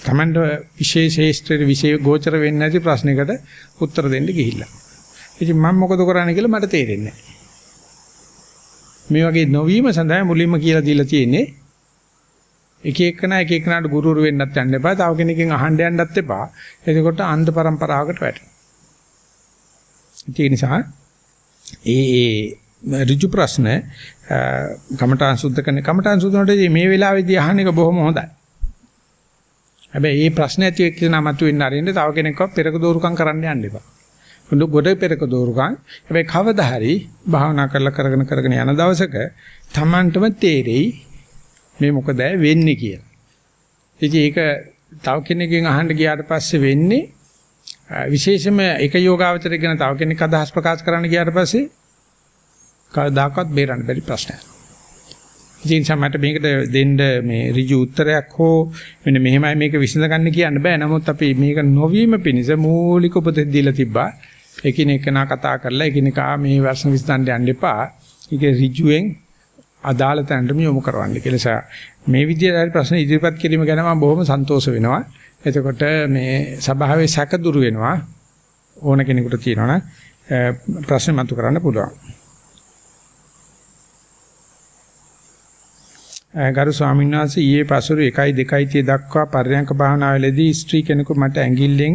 තමන්ට විශේෂ ශේෂ්ත්‍රයේ විශේෂ ගෝචර වෙන්නේ නැති ප්‍රශ්නයකට උත්තර දෙන්න ගිහිල්ලා. ඉතින් මම මොකද කරන්නේ කියලා මට තේරෙන්නේ මේ වගේ නොවීම සඳහා මුලින්ම කියලා දීලා තියෙන්නේ එක එකනා එක එකනාට ගුරුවරු වෙන්නත් යන්න එපා. තව කෙනකින් අහන්න යන්නත් එපා. එතකොට අන්ධ પરම්පරාවකට වැටෙනවා. ඒ නිසා ඒ ඒ ඍජු ප්‍රශ්න කමඨාන් සුද්ධ කරන කමඨාන් සුද්ධනට මේ වෙලාවේදී අහන එක බොහොම හොඳයි. හැබැයි මේ ප්‍රශ්න ඇති එක්ක නමතු වෙන්න අරින්න තව කෙනෙක්ව පෙරක දෝරුකම් කරන්න යන්න එපා. මුළු ගොඩ පෙරක දෝරුකම් හැබැයි කවදා හරි භාවනා කරලා කරගෙන කරගෙන යන දවසක Tamanටම තේරෙයි මේ මොකද වෙන්නේ කියලා. ඉතින් ඒක තව කෙනෙක්ගෙන් අහන්න ගියාට පස්සේ වෙන්නේ විශේෂම එක යෝගාවචරයක් ගැන තව කෙනෙක් අදහස් ප්‍රකාශ කරන්න ගියාට පස්සේ කවදාකවත් බේරන්න බැරි ප්‍රශ්නයක්. ඉතින් සමහරට මේකට දෙන්න මේ ඍජු උත්තරයක් හෝ මෙන්න මෙහෙමයි මේක විසඳගන්න කියන්න බෑ. නමුත් අපි මේක නොවීම පිණිස මූලික උපදෙස් දීලා තිබ්බා. එකිනෙකනා කතා කරලා එකිනෙකා මේ වර්ෂ විස්තන්න යන්න එපා. ඒක ඍජුවෙන් අදාළ තැනට යොමු කරවන්න කියලා. මේ විදිහට හරි ප්‍රශ්න ඉදිරිපත් කිරීම ගැන මම බොහොම සන්තෝෂ වෙනවා. එතකොට මේ සභාවේ සැක දුරු වෙනවා. ඕන කෙනෙකුට තියෙනවනම් ප්‍රශ්න මතු කරන්න පුළුවන්. ගරු ස්වාමීන් වහන්සේ ඊයේ පසුරු 1යි 2යි තිය දක්වා පර්යංක භාවනාවේදී ස්ත්‍රී කෙනෙකු මට ඇඟිල්ලෙන්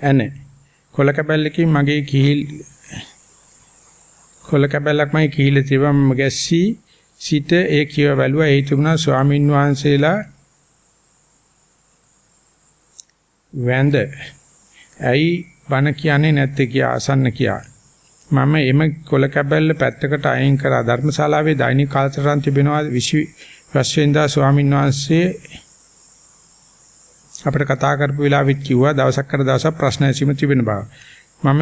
ඇනේ. කොල කැබල්ලකින් මගේ කිහිල් කොල කැබල්ලක් මගේ කිහිල තිබම ගැස්සී සිට ඒ කියව බැලුවා. ඒ තිබුණා ස්වාමින් වහන්සේලා වැඳ ඇයි බණ කියන්නේ නැත්තේ කියා අසන්න කියා මම එම කොල කැබැල්ල පැත්තකට අයින් කරා ධර්මශාලාවේ දෛනික කාලසටහන් තිබෙනවා විශ්ව වස්වෙන්දා ස්වාමීන් වහන්සේ අපිට කතා කරපු වෙලාවෙත් කිව්වා දවසක් කර දවසක් ප්‍රශ්න ඇසීම තිබෙන බව. මම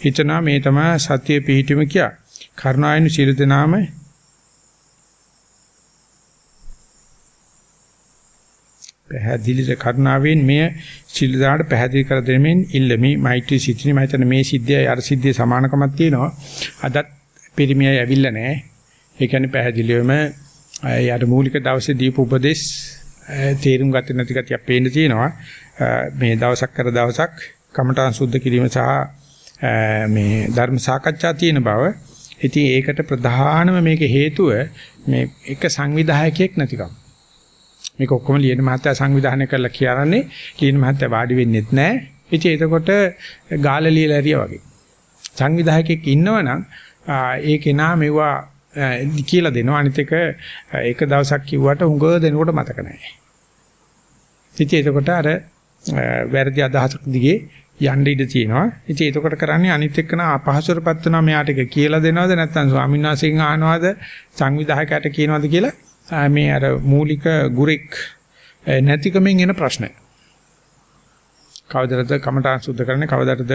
හිතනවා මේ තමයි සත්‍ය පිහිටීම කියා. කරුණායන සීල දනාම පැහැදිලි කරුණාවෙන් මෙය සිල්දාට පැහැදිලි කර දෙමින් ඉල්ලමි. මෛත්‍රී සිතිනි. මම හිතන්නේ මේ සිද්ධියයි අර සිද්ධියේ සමානකමක් තියෙනවා. අදත් පිරිමියයි ඇවිල්ලා නැහැ. ඒ කියන්නේ පැහැදිලිවම යාට මූලික දවසේ දීපු උපදේශ තේරුම් ගත්තේ නැති කතියක් පේන්න තියෙනවා. මේ දවසක් කර දවසක් කමඨාන් සුද්ධ කිරීම සහ මේ ධර්ම සාකච්ඡා තියෙන බව. ඉතින් ඒකට ප්‍රධානම මේක හේතුව මේ එක සංවිධායකයෙක් නැතිකම. මේක ඔක්කොම ලියන මහත්තයා සංවිධානය කරලා කියන්නේ ලියන මහත්තයා වාඩි වෙන්නෙත් නැහැ. ඉතින් එතකොට ගාල ලියලා ඇරියා වගේ. සංවිධායකෙක් ඉන්නවනම් ඒ කෙනා මෙවුවා කියලා දෙනවා. අනිත් එක එක දවසක් කිව්වට හුඟ දෙනකොට මතක නැහැ. ඉතින් එතකොට අර වැරදි අදහසක් දිගේ යන්න ඉඩ තියෙනවා. ඉතින් එතකොට කරන්නේ අනිත් එක්කන අපහසුරපත් වෙනවා මෙයාට එක කියලා දෙනවද නැත්නම් ස්වාමීන් වහන්සේගෙන් අහනවද සංවිධායකයට කියනවද කියලා මේ අර මූලික ගුරෙක් නැතිකමෙන් එන ප්‍රශ්න. කවදරද කමඨාන් සුද්ධ කරන්නේ කවදරද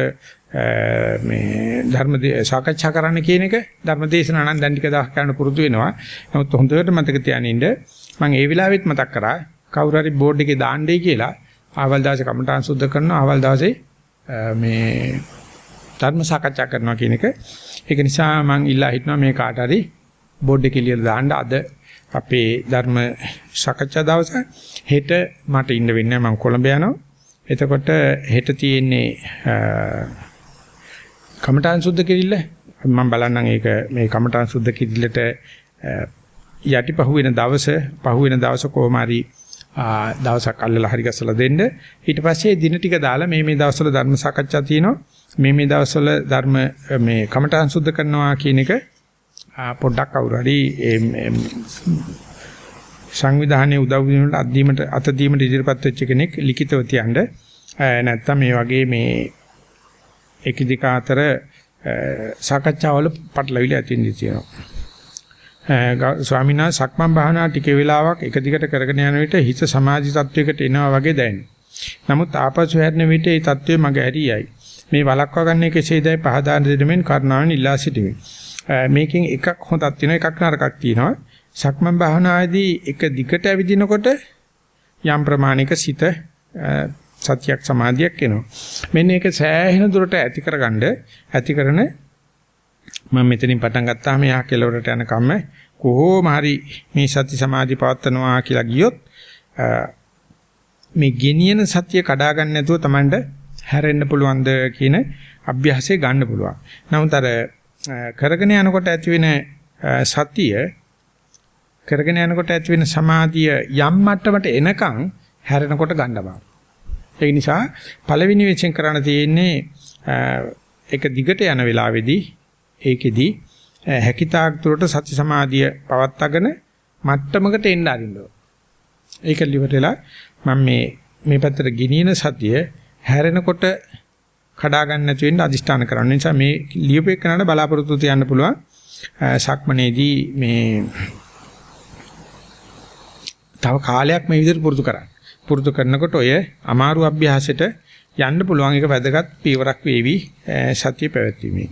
මේ ධර්ම සාකච්ඡා කරන්න කියන එක ධර්ම දේශනා නම් දැන් ටික දවස් කරන්න පුරුදු වෙනවා. නමුත් හොඳට මතක තියානින්න මම ඒ වෙලාවෙත් මතක් කරා කවුරු හරි බෝඩ් එකේ දාන්නයි කියලා ආවල් දාසේ කමඨාන් සුද්ධ කරනවා ආවල් දාසේ මේ ධර්ම සාකච්ඡා කරනවා කියන එක. ඒක නිසා මම ඉල්ලා හිටනවා මේ කාට හරි බෝඩ් එකේ ලියලා දාන්න අද අපේ ධර්ම සාකච්ඡා දවස හෙට මට ඉන්න වෙන්නේ මම කොළඹ යනවා. එතකොට හෙට තියෙන්නේ කමඨාන් සුද්ධ කිරිල්ල. මම බලන්නම් ඒක මේ කමඨාන් සුද්ධ කිරිල්ලට යටිපහුවෙන දවස පහුවෙන දවස කොහොම හරි දවසක් අල්ලලා හරි ගස්සලා දෙන්න. ඊට පස්සේ දින ටික දාලා මේ මේ දවස්වල ධර්ම සාකච්ඡා තියෙනවා. මේ මේ දවස්වල ධර්ම මේ කමඨාන් සුද්ධ කරනවා කියන එක පොඩ්ඩක් කවුරු හරි සංවිධානයේ උදව් වීමට අදීමට අත දීමට ඉදිරිපත් වෙච්ච කෙනෙක් ලිඛිතව තියන්න නැත්තම් මේ වගේ මේ එකිදික අතර සාකච්ඡාවල පටලවිලි ඇතින් තියෙනවා. ස්වාමීන් වහන්සේ සක්මන් භාවනා ටික වෙලාවක් එක දිගට කරගෙන යන විට හිත සමාධි තත්වයකට එනවා වගේ දැනෙනවා. නමුත් ආපසු හැරෙන විට ඒ தત્ත්වය මග ඇරියයි. මේ වළක්වා ගන්න කෙසේදයි පහදා දෙමින් කරුණාවෙන් ඉල්ලා සිටිමි. මේකෙන් එකක් හොඳක් තියෙනවා එකක් නරකක් තියෙනවා. සක්මන් භාවනාවේදී එක දිගට ඇවිදිනකොට යම් ප්‍රමාණික සිත සත්‍යයක් සමාධියක් එනවා. මෙන්න ඒක සෑහෙන දුරට ඇති කරගන්න ඇති කරන මම මෙතනින් පටන් ගත්තාම යා කෙලවරට යන කම්ම කොහොම හරි මේ සති සමාධි පවත්නවා කියලා ගියොත් මේ ගෙනියන සත්‍ය කඩා ගන්න නැතුව Tamanට හැරෙන්න පුළුවන්ද කියන අභ්‍යාසය ගන්න පුළුවන්. නමුත් අර කරගෙන යනකොට ඇති වෙන සතිය කරගෙන යනකොට ඇති වෙන සමාධිය යම් මට්ටමට එනකන් හැරෙනකොට ගන්න බෑ. ඒ නිසා පළවෙනි වෙච්චෙන් කරන්න තියෙන්නේ එක දිගට යන වෙලාවේදී ඒකෙදි හැකිතාක් දුරට සති සමාධිය පවත්වාගෙන මට්ටමකට එන්න අරින්න ඕන. ඒක liverලා මම මේ මේ පැත්තට ගෙනියන සතිය හැරෙනකොට කඩා ගන්න නැති වෙන්න අදිෂ්ඨාන කරන්න නිසා මේ ලියුපෙකනට බලාපොරොත්තු තියන්න පුළුවන් සක්මනේදී මේ තව කාලයක් මේ විදිහට පුරුදු කරන්න. පුරුදු කරනකොට ඔය අමාරු අභ්‍යාසයට යන්න පුළුවන් එක වැදගත් පීවරක් වේවි සතිය පැවැත්වීමේ.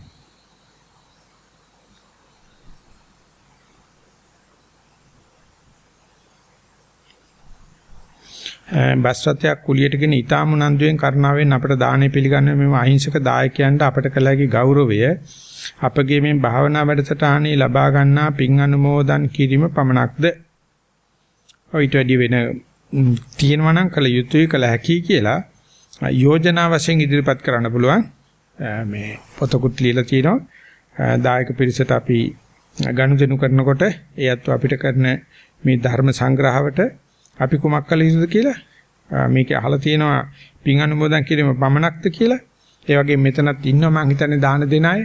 බස් රථයක් කුලියටගෙන ඊටාම උනන්දුවෙන් කරුණාවෙන් අපට දාණය පිළිගන්න මෙම අහිංසක දායකයන්ට අපට කළාගේ ගෞරවය. අපගේ මේ භාවනා වැඩසටහනේ ලබා ගන්නා පින් අනුමෝදන් කිරීම පමණක්ද? ඔයිට වැඩි වෙන තියෙනවා නම් කළ යුතුයි කළ හැකි කියලා යෝජනා වශයෙන් ඉදිරිපත් කරන්න පුළුවන්. මේ පොතකුත් ලියලා තියෙනවා. දායක පිරිසට අපි ගනුදෙනු කරනකොට එයත් අපිට කරන මේ ධර්ම සංග්‍රහවට අපි කුමක් කළ යුතුද කියලා? මේකේ අහලා තියෙනවා පින් අනුමෝදන් කිරීම පමණක්ද කියලා. ඒ වගේ මෙතනත් ඉන්නවා මං හිතන්නේ දාන දෙන අය.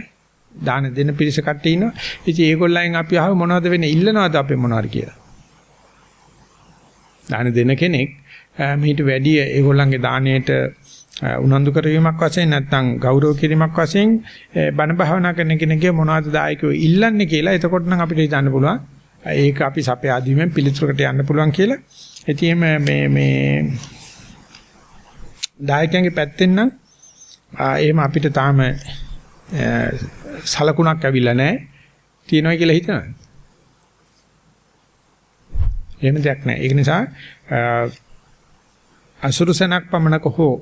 දාන දෙන පිරිස කට්ටිය ඉන්නවා. ඉතින් ඒගොල්ලන් අපි අහව මොනවද වෙන්නේ? ඉල්ලනවද අපේ මොනවාරි කියලා? දාන දෙන කෙනෙක් මීට වැඩි ඒගොල්ලන්ගේ දාණයට උනන්දු කරවීමක් වශයෙන් නැත්නම් ගෞරව කිරීමක් වශයෙන් බණ භාවනා කරන කෙනෙක්ගේ මොනවද දායකයෝ ඉල්ලන්නේ කියලා. එතකොට නම් අපිට හිතන්න පුළුවන් ඒක අපි සපේ ආදීමෙන් පිළිතුරකට යන්න පුළුවන් කියලා. ඉතින් මේ මේ දායකයන්ගේ පැත්තෙන් නම් එහෙම අපිට තාම සලකුණක් ඇවිල්ලා නැහැ. තියෙනවා කියලා හිතනවා. එහෙම දෙයක් නැහැ. ඒක නිසා අසුරුසනක් පමණක හෝ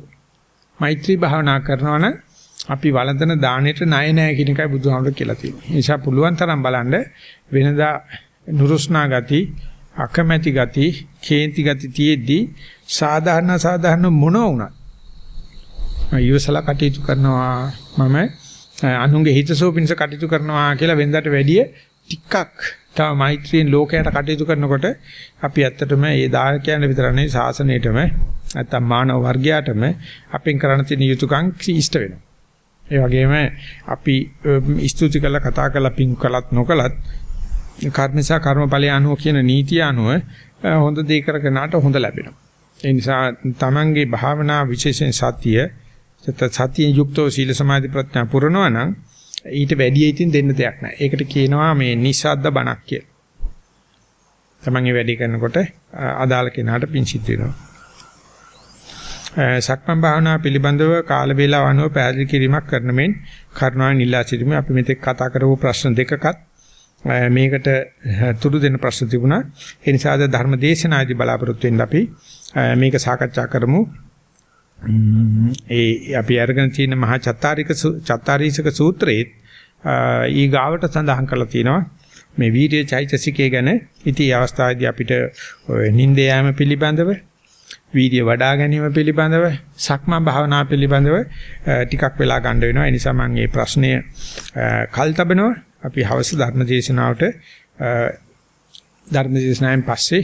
මෛත්‍රී භාවනා කරනවා නම් අපි වළඳන දාණයට ණය නැහැ කියන එකයි බුදුහාමුදුරුවෝ කියලා තියෙන්නේ. ඒ නිසා පුළුවන් තරම් බලන්න වෙනදා නුරුස්නා ගති, අකමැති ගති, කේන්ති ගති තියෙද්දි සාධාරණ සාධාරණ මොන වුණත් ඊවසලා කටයුතු කරනවා මම අනුන්ගේ හිතසෝ පිණිස කටයුතු කරනවා කියලා වෙනදාට වැඩිය ටිකක් තව මෛත්‍රියෙන් ලෝකයට කටයුතු කරනකොට අපි ඇත්තටම ඒ දායකයන් විතර නෙවෙයි සාසනයේටම නැත්තම් මානව වර්ගයාටම අපෙන් කරන්න තියෙන යුතුයකම් ඉෂ්ට වෙනවා. ඒ වගේම අපි ස්තුති කළා කතා කළා පිං කළත් නොකළත් කර්මසා කර්මඵලය අනුව කියන නීතිය අනුව හොඳ දේ කරගෙනාට හොඳ ලැබෙනවා. ඒ නිසා තමන්ගේ භාවනා විශේෂයෙන් සතිය සතියෙන් යුක්තව සීල සමාධි ප්‍රඥා පුරනවා නම් ඊට වැඩි ඉතින් දෙන්න දෙයක් නැහැ. ඒකට කියනවා මේ නිස්සද්ද බණක් කියලා. තමන්ගේ වැඩි කරනකොට අදාළ කෙනාට පිං සිද්ධ වෙනවා. සක්මන් භාවනා පිළිබඳව කාල වේලාව අනුව පැහැදිලි කිරීමක් කරන මෙන් කරුණාවෙන් ඉල්ලා සිටිමු. අපි මෙතෙක් කතා කරපු ප්‍රශ්න දෙකකත් මේකට තුඩු දෙන්න ප්‍රශ්න තිබුණා. ඒ නිසා අද ධර්ම දේශනාදී බලාපොරොත්තු වෙන්න අපි මේක සාකච්ඡා කරමු. ඒ අපි අරගෙන තියෙන මහා චත්තාරික චත්තාරීසක සූත්‍රයේ ඊ ගාවට සඳහන් කරලා තියෙනවා මේ වීර්ය චෛතසිකය ගැන ඉතින් අවස්ථාවේදී අපිට නිින්ද යාම පිළිබඳව වීර්ය වඩා ගැනීම පිළිබඳව සක්මන් භාවනා පිළිබඳව ටිකක් වෙලා ගන්න වෙනවා ඒ නිසා මම මේ ප්‍රශ්නය කල් තබනවා අපි හවස ධර්ම දේශනාවට ධර්ම දේශනාවෙන් පස්සේ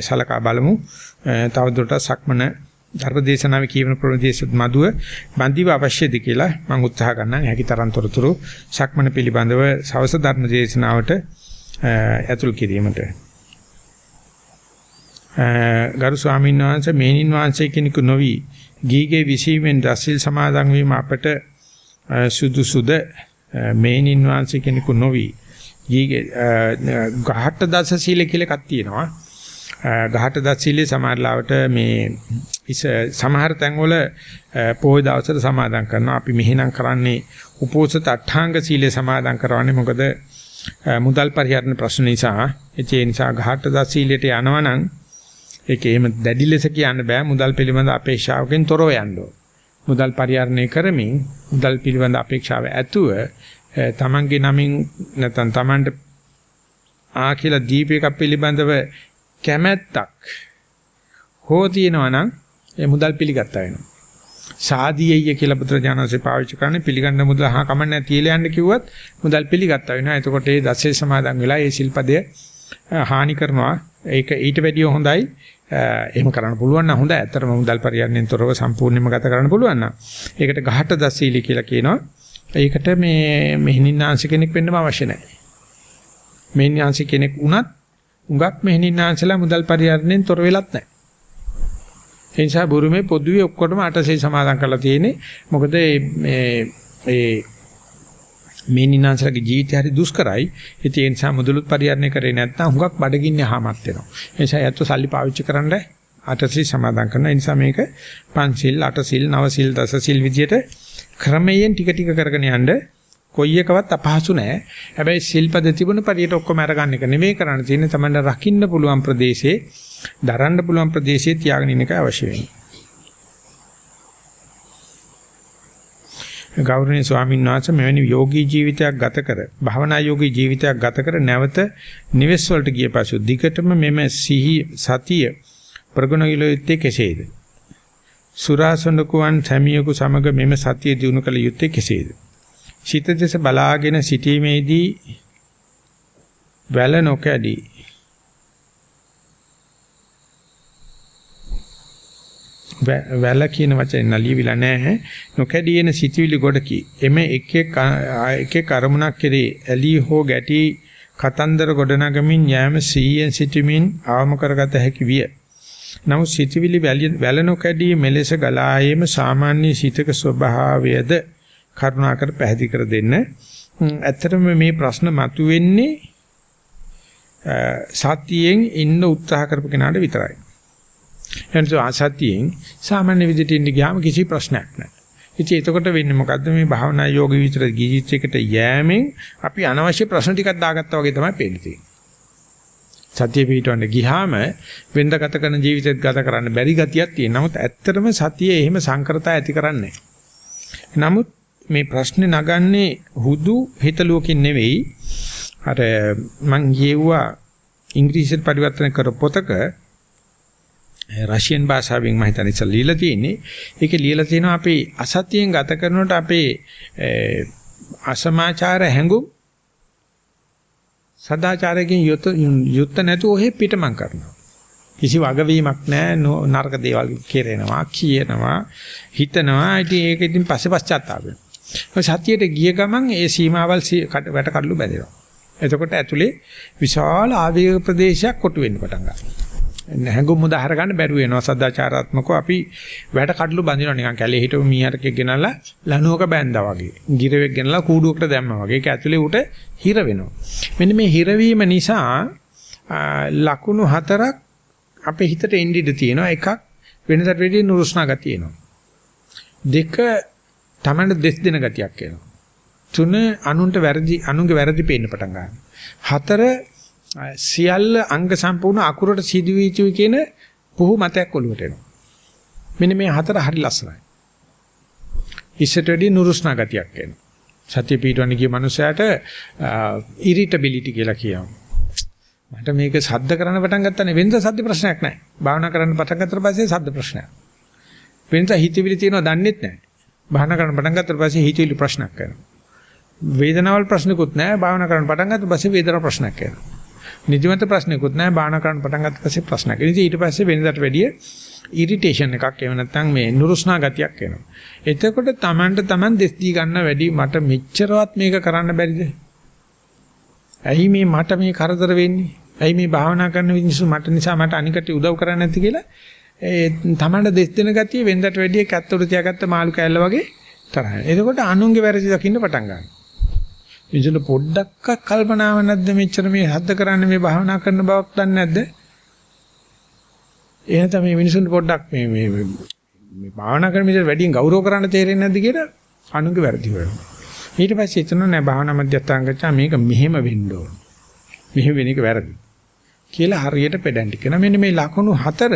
සලකා බලමු. තවදුරටත් සක්මන ධර්මදේශනාවේ කියවන ප්‍රදේශත් මදුව බන්දිව අවශ්‍යද කියලා මම උත්සාහ ගන්නම්. හැකි තරම් තොරතුරු සක්මන පිළිබඳව සවස ධර්මදේශනාවට ඇතුල් කිරීමට. ගරු ස්වාමීන් වහන්සේ මේනින් වහන්සේ කෙනෙකු නොවි ගීගේ විසීමෙන් දසිල් සමාදන් වීම අපට සුදුසුද? මේනින් වහන්සේ කෙනෙකු නොවි. ගීගේ ගහට දස සීල කියලා එකක් තියෙනවා. ගහට දස් සීලේ සමහරලාවට මේ ඉස සමහර තැන්වල පොහොය දවසට සමාදන් කරනවා. අපි මෙහෙනම් කරන්නේ උපෝසත අට්ඨාංග සීලේ සමාදන් කරවන්නේ මොකද? මුදල් පරිහරණ ප්‍රශ්න නිසා. ඒ නිසා ගහට දස් සීලයට යනවනම් ඒක එහෙම දැඩි ලෙස කියන්න බෑ. මුදල් පිළිබඳ අපේක්ෂාවකින් තොරව යන්න මුදල් පරිහරණය කරමින් මුදල් පිළිබඳ අපේක්ෂාව ඇතුව තමන්ගේ නමින් නැත්නම් තමන්ට ආ කියලා දීපේක පිළිබඳව කැමැත්තක් හෝ තියෙනවා නම් ඒ මුදල් පිළිගත්තා වෙනවා. සාදීයය කියලා පුත්‍රජානන්සේ පාවිච්චි කරන්නේ පිළිගන්න මුදල් හා කමන්නේ තියලා යන්න කිව්වත් මුදල් පිළිගත්තා වෙනවා. එතකොට ඒ දසේ සමාදන් වෙලා ඒ ශිල්පදය හානි කරනවා. ඒක ඊට වැඩිය හොඳයි. එහෙම කරන්න පුළුවන් නම් හොඳයි. ඇත්තටම මුදල් පරියන්නෙන් තොරව සම්පූර්ණයෙන්ම ගත කරන්න පුළුවන් නම්. ඒකට ගහට දසීලි කියලා කියනවා. ඒකට මේ මෙහිණින්නාංශ කෙනෙක් වෙන්නම අවශ්‍ය නැහැ. මෙහිණින්නාංශ කෙනෙක් වුණත් උඟක් මෙහෙණින්නාන්සලා මුදල් පරිහරණයෙන් තොර වෙලත් නැහැ. ඒ නිසා බුරුමේ පොදුවේ ඔක්කොටම අටසේ සමාදන් කරලා තියෙන්නේ. මොකද මේ ඒ මෙහෙණින්නාන්සලාගේ ජීවිතය හරි දුෂ්කරයි. ඉතින් ඒ නිසා මුදලුත් පරිහරණය කරේ නැත්නම් හුඟක් බඩගින්නේ හාමත් වෙනවා. ඒ නිසා යැත්තු සල්ලි පාවිච්චි කරන්න අටසිල් සමාදන් කරනවා. ඒ නිසා මේක පන්සිල්, අටසිල්, නවසිල්, දසසිල් විදියට ක්‍රමයෙන් ටික ටික කරගෙන යන්න කොයි එකවත් අපහසු නෑ. හැබැයි සිල්පද තිබුණ පරියට ඔක්කොම අරගන්න එක නෙමෙයි කරන්න තියෙන්නේ. තමන්ට රකින්න පුළුවන් ප්‍රදේශේ, දරන්න පුළුවන් ප්‍රදේශේ තියාගෙන ඉන්න එක අවශ්‍ය වෙන්නේ. ගෞරවනීය ස්වාමීන් වහන්සේ මෙවැනි යෝගී ජීවිතයක් ගත කර භවනා යෝගී ජීවිතයක් ගත කර නැවත නිවෙස් වලට ගිය පසු දිගටම මෙම සිහි සතිය ප්‍රගුණ යුත්තේ කෙසේද? සුරාසනකුවන් සැමියෙකු සමග මෙම සතිය දිනු කළ යුත්තේ කෙසේද? සිත දෙස බලාගෙන සිටීමේදී වැල නොකැඩී වැල කියන වචනේ නලියවිලා නැහැ නොකැඩී එන සිටිවිලි ගොඩකි එමෙ එක එක එක කර්මුණක් කෙරේ ඇලී හෝ ගැටි කතන්දර ගොඩනගමින් යෑම සීයෙන් සිටමින් ආවම කරගත හැකි විය නමුත් සිතවිලි වැලනොකැඩී මෙලෙස ගලායේම සාමාන්‍ය සිතක ස්වභාවයද කරුණාකර පැහැදිලි කර දෙන්න. ඇත්තටම මේ ප්‍රශ්න මතුවෙන්නේ සතියෙන් ඉන්න උත්සාහ කරපු කෙනාට විතරයි. එනිසා ආසතියෙන් සාමාන්‍ය විදිහට ඉන්න ගියාම කිසි ප්‍රශ්නයක් නැහැ. ඉතින් එතකොට වෙන්නේ මොකද්ද මේ භාවනා යෝග විතර ජීවිතයකට යෑමෙන් අපි අනවශ්‍ය ප්‍රශ්න ටිකක් දාගත්තා වගේ තමයි පේන්නේ. සතිය පිටවන්න ගියාම වෙනද ගත කරන ජීවිතෙත් ගත කරන්න බැරි ගතියක් තියෙනවා. නමුත් ඇත්තටම සතිය එහෙම සංකරතා ඇති කරන්නේ නමුත් මේ ප්‍රශ්නේ නගන්නේ හුදු හිතලුවකින් නෙවෙයි. අර මං කියුවා ඉංග්‍රීසියට පරිවර්තන කර පොතක රෂියන් භාෂාවෙන් මම හිතන්නේ ඉතින් লীලා තියෙන්නේ. ඒකේ লীලා තියෙනවා අපි අසතියෙන් ගත කරනකොට අපේ අසමාචාර හැඟුම් සදාචාරයෙන් යුත් යුත් නැතුව ඔහෙ පිටමං කරනවා. කිසි වගවීමක් නැහැ නරක දේවල් කෙරෙනවා කියනවා හිතනවා ඉතින් ඒක ඉතින් පස්සේ පශ්චාත්තාප වෙනවා. සතියට ගිය ගමන් ඒ සීමාවල් වැට කඩලු බැඳෙනවා. එතකොට ඇතුලේ විශාල ආවේග ප්‍රදේශයක් කොටු වෙන්න පටන් ගන්නවා. නැහඟුම් උදාහර ගන්න බැරුව වෙනවා. සදාචාරාත්මකව අපි වැඩ කඩලු බඳිනවා නිකන් කැලේ හිටපු මීහරකෙක් ගෙනල්ලා ලණුවක බැඳා වගේ. ගිරවෙක් ගෙනල්ලා කූඩුවකට දැම්මා වගේ. ඒක ඇතුලේ උට හිර වෙනවා. මෙන්න මේ හිරවීම නිසා ලකුණු හතරක් අපේ හිතට එන්න ඉඩ තියෙනවා. එකක් වෙනතට වැඩිය නුරුස්නා ගතිය එනවා. දෙක තමන්ට දෙස් දෙන ගතියක් එනවා. තුන අනුන්ට වැරදි අනුන්ගේ වැරදි පේන්න පටන් ගන්නවා. හතර සියල්ල අංග සම්පූර්ණ අකුරට සිදුවී යුතුයි කියන පුහු මතයක් ඔලුවට එනවා. මෙන්න මේ හතර හරි ලස්සනයි. ඉස්සට වැඩි නුරුස්නා ගතියක් එනවා. සත්‍ය පීඩවන්න ගිය මනුස්සයාට ඉරිටබිලිටි කියලා කියනවා. මට මේක සද්ද කරන්න පටන් ගත්තා නේ වෙනද සද්ද ප්‍රශ්නයක් නැහැ. භාවනා කරන්න පටන් ගත්තට පස්සේ සද්ද ප්‍රශ්නයක්. වෙනද හිතවිලි තියෙනවා දන්නෙත් නැහැ. භාවනා කරන්න පටන් ගත්තට පස්සේ හිතවිලි ප්‍රශ්නයක් කරනවා. වේදනාවල් ප්‍රශ්නකුත් නැහැ. භාවනා කරන්න පටන් ගත්තට පස්සේ වේදනාව ප්‍රශ්නයක් කරනවා. නිදිමත ප්‍රශ්නකුත් නැහැ බාහන කරන්න පටන් ගත්ත පස්සේ ප්‍රශ්නයක්. ඉතින් ඊට පස්සේ වෙනදාට වැඩිය ඉරිටේෂන් එකක් එහෙම නැත්නම් මේ නුරුස්නා ගතියක් එනවා. එතකොට Tamanට Taman දෙස් දී ගන්න වැඩි මට මෙච්චරවත් මේක කරන්න බැරිද? ඇයි මේ මට මේ කරදර වෙන්නේ? ඇයි මේ භාවනා කරන මිනිස්සු මට නිසා මට අනිකට උදව් කරන්නේ නැති කියලා ඒ Tamanට දෙස් දෙන ගතිය වෙනදාට වැඩිය කැත්තොට තියාගත්ත මාළු කෑල්ල වගේ තරහයි. එතකොට අනුන්ගේ වැරදි දකින්න පටන් ගන්නවා. මිසල පොඩ්ඩක් කල්පනාව නැද්ද මෙච්චර මේ හද්ද කරන්නේ මේ භාවනා කරන බවක් දන්නේ නැද්ද? එහෙනම් තමයි මිනිසුන්ට පොඩ්ඩක් මේ මේ මේ භාවනා කරන මිනිස්සු වැඩියෙන් ගෞරව කරන්න තේරෙන්නේ නැද්ද කියලා අනුන්ගේ වැරදි වෙනවා. ඊට පස්සේ හිතන නෑ භාවනා මධ්‍යස්ථාන ගච්ඡා මේක මෙහෙම වෙන්න ඕන. මෙහෙම වෙන එක වැරදි. කියලා හරියට පෙඩන්ටි කරන මෙන්න මේ ලකුණු හතර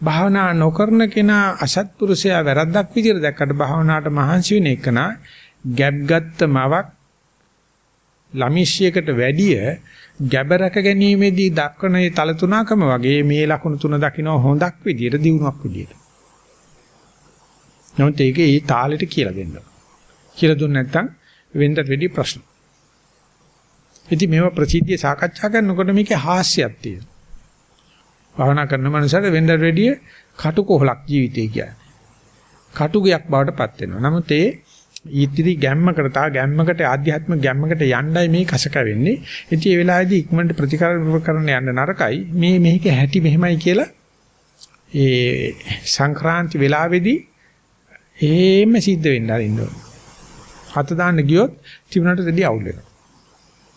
භාවනා නොකරන කෙනා අසත්පුරුෂයා වැරද්දක් විදිහට දැක්කට භාවනාවට මහන්සි වෙන එකනා ගැප් ගත්ත මවක් ළමිෂ්‍යයකට වැඩිය ගැබරක ගැනීමේදී දක්වන මේ තල තුනකම වගේ මේ ලකුණු තුන දකින්න හොඳක් විදියට දිනුවක් විදියට. නමුත් ඒකේ ඒ තාලෙට කියලා දෙන්න. කියලා දුන්නේ නැත්නම් වෙනදට වැඩි ප්‍රශ්න. ඉතින් මේවා ප්‍රසිද්ධිය සාකච්ඡා කරනකොට මේකේ හාස්‍යයක් තියෙනවා. භාවනා කරන මනුස්සයට වෙනදට වැඩි කටුකොහලක් ජීවිතේ කියන්නේ. කටුගයක් බවට පත් වෙනවා. නමුත් ඒ ඊතිරි ගැම්මකට තා ගැම්මකට ආධ්‍යාත්ම ගැම්මකට යන්නයි මේ කසක වෙන්නේ. ඉතින් ඒ වෙලාවේදී ඉක්මනට ප්‍රතිකාර කරන්න යන්න නරකයි. මේ මේක හැටි මෙහෙමයි කියලා ඒ සංක්‍රාන්ති වෙලාවේදී එහෙම සිද්ධ වෙන්න අරින්න ඕන. හත දාන්න ගියොත් තිබුණට දෙඩි අවුල් වෙනවා.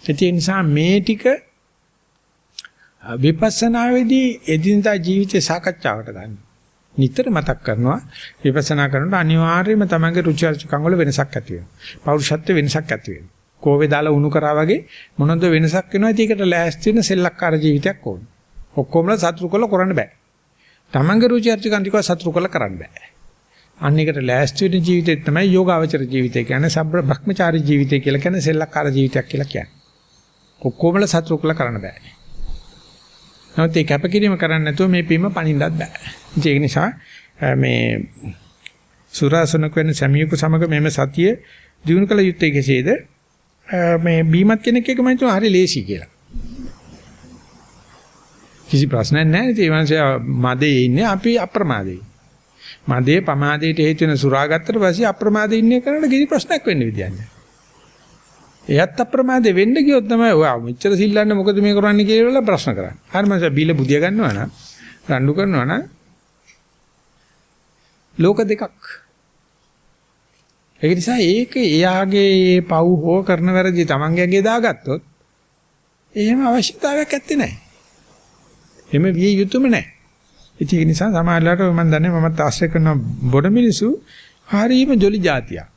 ඒ නිසා මේ ටික විපස්සනාවේදී එදිනදා ජීවිතේ සාකච්ඡාවට ගන්න. නිතර මතක් කරනවා විපස්සනා කරනකොට අනිවාර්යයෙන්ම තමන්ගේ රුචි අරුචිකම් වල වෙනසක් ඇති වෙනවා. පෞරුෂත්ව වෙනසක් ඇති වෙනවා. කෝවේ දාලා උණු කරා වගේ මොනොද වෙනසක් වෙනවා. ඒකට ලෑස්ති වෙන සෙල්ලක්කාර ජීවිතයක් ඕන. ඔක්කොමලා සතුරු කළ කරන්න බෑ. තමන්ගේ රුචි අරුචිකම් ටික සතුරු කළ කරන්න බෑ. අන්න එකට ලෑස්ති වෙන ජීවිතය තමයි යෝගාවචර ජීවිතය කියන්නේ සබ්‍ර භ්‍රමචාරී ජීවිතය කියලා කියන්නේ සෙල්ලක්කාර ජීවිතයක් කියලා කියන්නේ. ඔක්කොමලා සතුරු කළ කරන්න බෑ. නමුත් ඒ කැපකිරීම කරන්නේ නැතුව මේ පීම පණින්නත් බෑ. ඒක නිසා මේ සුරාසනක වෙන සමියක සමග මෙම සතිය දිනු කළ යුත්තේ කෙසේද? මේ බීමත් කෙනෙක් එක මම හිතුවා හරි ලේසි කියලා. කිසි ප්‍රශ්නයක් නැහැ. ඒ වන්සේ මදේ ඉන්නේ අපි අප්‍රමාදේ. මදේ පමාදයට හේතු වෙන සුරා ගත්තට පස්සේ අප්‍රමාදේ ඉන්නේ කරන්න කිසි ප්‍රශ්නයක් වෙන්න විදියක් නැහැ. එයත් අප්‍රමාදේ වෙන්න ගියොත් තමයි ඔය මෙච්චර සිල්ලන්නේ මොකද මේ කරන්නේ කියලා ප්‍රශ්න කරන්නේ. හරි මම බීල බුදිය ගන්නවා නම් රණ්ඩු කරනවා නම් ලෝක දෙකක්. ඒක නිසා ඒක එයාගේ පව් හෝ කරන වැරදි තමන්ගේ අගේ දාගත්තොත් එහෙම අවශ්‍යතාවයක් ඇත්තේ නැහැ. එහෙම විය යුතුම නැහැ. ඒක නිසා සමාජලාට මම දන්නේ මමත් ආශ්‍රය කරන බොඩ මිනිසු හරීම ජොලි જાතියක්.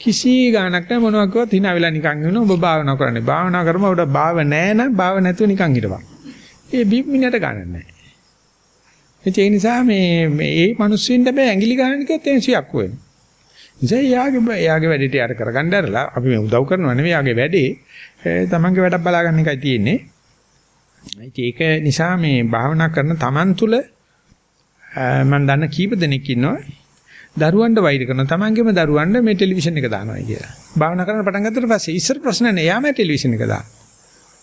කිසි ගාණක් නැහැ මොනවා කිව්වත් hina වෙලා නිකන් ඉන්න ඔබ භාවනා කරන්නේ. භාවනා කරම ඔබ භාව නැහැ නම් භාව නැතුව නිකන් හිටපන්. ඒ බීප් මිනිහට ගණන් නැහැ. ඒ නිසා මේ මේ මිනිස්සුන්ට බෑ ඇඟිලි ගන්න කිව්වොත් එන් සියක් වෙනවා. ඉතින් යාගේ යාගේ වැඩේට යාර කරගන්න ඇරලා අපි මේ උදව් කරනවා නෙවෙයි යාගේ වැඩේ තමන්ගේ වැඩක් බලාගන්න එකයි තියෙන්නේ. ඒක නිසා මේ භාවනා කරන තමන් තුල මම දන්න කීප දෙනෙක් ඉන්නවා දරුවන්ට වෛර කරන තමන්ගේම දරුවන්ට මේ ටෙලිවිෂන් එක දානවා කියලා. භාවනා කරන්න පටන් ගත්තට පස්සේ ඉස්සර ප්‍රශ්න නෑ යාම ටෙලිවිෂන් එක දාන.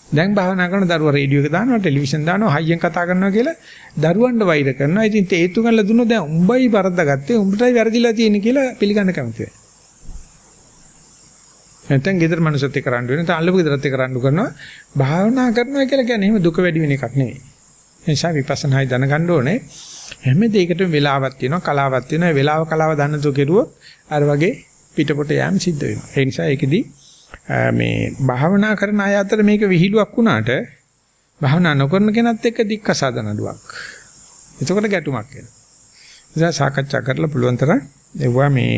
දැන් භාවනා කරන දරුවා රේඩියෝ එක දානවා ටෙලිවිෂන් දානවා හයියෙන් කතා කරනවා කියලා දරුවන්ට වෛර කරනවා. ඉතින් තේතු කරලා දුන්නොත් දැන් උඹයි බරද්දාගත්තේ උඹටයි වැරදිලා තියෙන්නේ කියලා පිළිගන්න කැමති වෙයි. නැත්නම් ගෙදර මනුස්සත් එක්ක රණ්ඩු වෙන නැත්නම් අල්ලපු ගෙදරත් එක්ක රණ්ඩු කරනවා භාවනා කරනවා කියලා කියන්නේ එහෙම දුක වැඩි වෙන එකක් නෙවෙයි. ඒ නිසා විපස්සනායි දැනගන්න ඕනේ හැම දෙයකටම වෙලාවක් තියෙනවා කලාවක් තියෙනවා. ඒ වෙලාව කලාව දන්න තු කෙරුවොත් අර වගේ පිටපොට යෑම සිද්ධ වෙනවා. ඒ නිසා ඒකෙදි මේ භාවනා කරන අය අතර මේක විහිළුවක් වුණාට භාවනා නොකරන කෙනත් එක්ක දික්කසාද නඩුවක් එතකොට ගැටුමක් එනවා. නිසා සාකච්ඡා කරලා පුළුවන් තරම් එවුවා මේ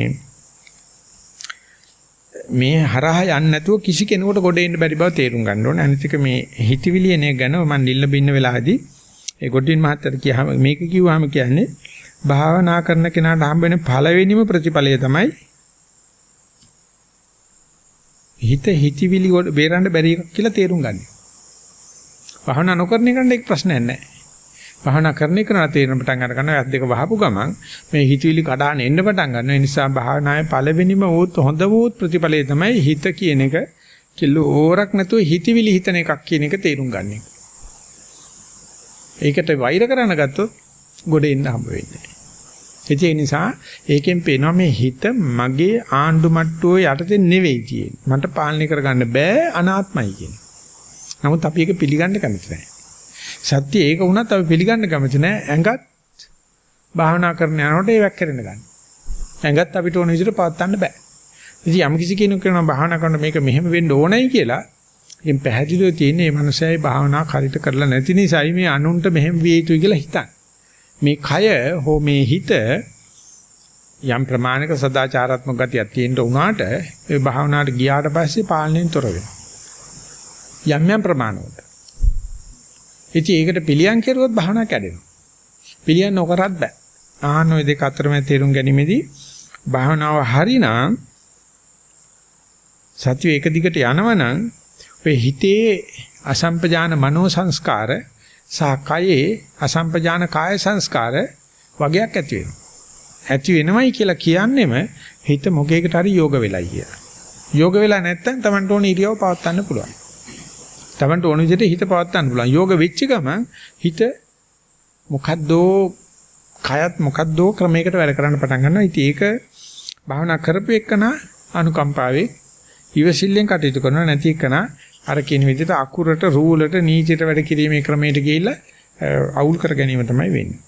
මේ හරහා යන්නේ නැතුව කිසි කෙනෙකුට ගොඩ එන්න බැරි බව තේරුම් ගන්න ඕනේ. අනිත් එක මේ හිතවිලිය නේ ගැන මම නිල්ල බින්න වෙලාදී ඒ ගොඩින් මහත්තයට කියහම මේක කිව්වහම කියන්නේ භාවනා කරන කෙනාට හම්බ වෙන පළවෙනිම ප්‍රතිඵලය තමයි හිත හිතවිලි වල බේරන්න බැරි එකක් කියලා තේරුම් ගන්න. භාවනා නොකරන එකට ඒක ප්‍රශ්නයක් නැහැ. භාවනා කරන එක නා තේරෙන පටන් අර ගන්නවා ඇස් දෙක වහපු ගමන් මේ හිතවිලි කඩාන එන්න පටන් ගන්නවා. ඒ නිසා භාවනාවේ පළවෙනිම වූත් හොඳ වූත් ප්‍රතිඵලය තමයි හිත කියන එක කිලෝ ඕරක් නැතුව හිතවිලි හිතන එකක් කියන එක තේරුම් ගන්න එක. ඒකට වෛර කරන්න ගත්තොත් ගොඩ එන්න හම්බ වෙන්නේ නැහැ. ඒ නිසා ඒකෙන් පේනවා මේ හිත මගේ ආණ්ඩු මට්ටුවේ යටතේ නෙවෙයි තියෙන්නේ. මට පාලනය කරගන්න බෑ අනාත්මයි කියන්නේ. නමුත් අපි ඒක පිළිගන්න කැමති නැහැ. සත්‍ය ඒක වුණත් අපි පිළිගන්න කැමති නැහැ. ඇඟත් භාවනා කරන යනකොට ඒවක් කරන්න ගන්න. ඇඟත් අපිට ඕන විදිහට පවත්වන්න බෑ. ඉතින් යම් කිසි කෙනෙක් කරනවා භාවනා කරනකොට මේක මෙහෙම වෙන්න ඕනයි කියලා ඉතින් පැහැදිලිව තියෙන්නේ මේ මනුස්සයයි භාවනා කරිට කරලා නැති නිසායි මේ අනුන්ට මෙහෙම විය යුතුයි කියලා හිතන්නේ. මේ කය හෝ මේ හිත යම් ප්‍රමාණික සදාචාරාත්මක ගතියක් තියෙන්න උනාට ඒ භාවනාවට ගියාට පස්සේ පාලනයෙන් තොර වෙනවා. යම් යම් ප්‍රමාණවලට. ඉතින් ඒකට පිළියම් කෙරුවොත් භාවනා කැඩෙනවා. පිළියම් නොකරත් බෑ. ආහන ওই දෙක අතරමැද තේරුම් ගැනීමේදී භාවනාව හරිනම් සත්‍ය එක දිගට යනවනම් ඔය හිතේ අසම්පජාන මනෝ සංස්කාර සහ කයේ අසම්පජාන කාය සංස්කාර වගයක් ඇති වෙනවා. ඇති වෙනවයි කියලා කියන්නෙම හිත මොකේකට හරි යෝග වෙලයි කියලා. යෝග වෙලා නැත්නම් Tamanට ඕන ඉරියව පවත් ගන්න පුළුවන්. Tamanට ඕන විදිහට හිත පවත් ගන්න පුළුවන්. යෝග වෙච්ච ගමන් හිත මොකද්දෝ කයත් මොකද්දෝ ක්‍රමයකට වැඩ කරන්න පටන් ගන්නවා. ඉතින් ඒක භාවනා කරපු එකන අනුකම්පාවේ ඉවසිල්ලෙන් කටයුතු කරනවා නැති එකන අර කියන විදිහට අකුරට රූලට නීතියට වැඩ කිරීමේ ක්‍රමයට ගිහිල්ලා අවුල් කර ගැනීම තමයි වෙන්නේ.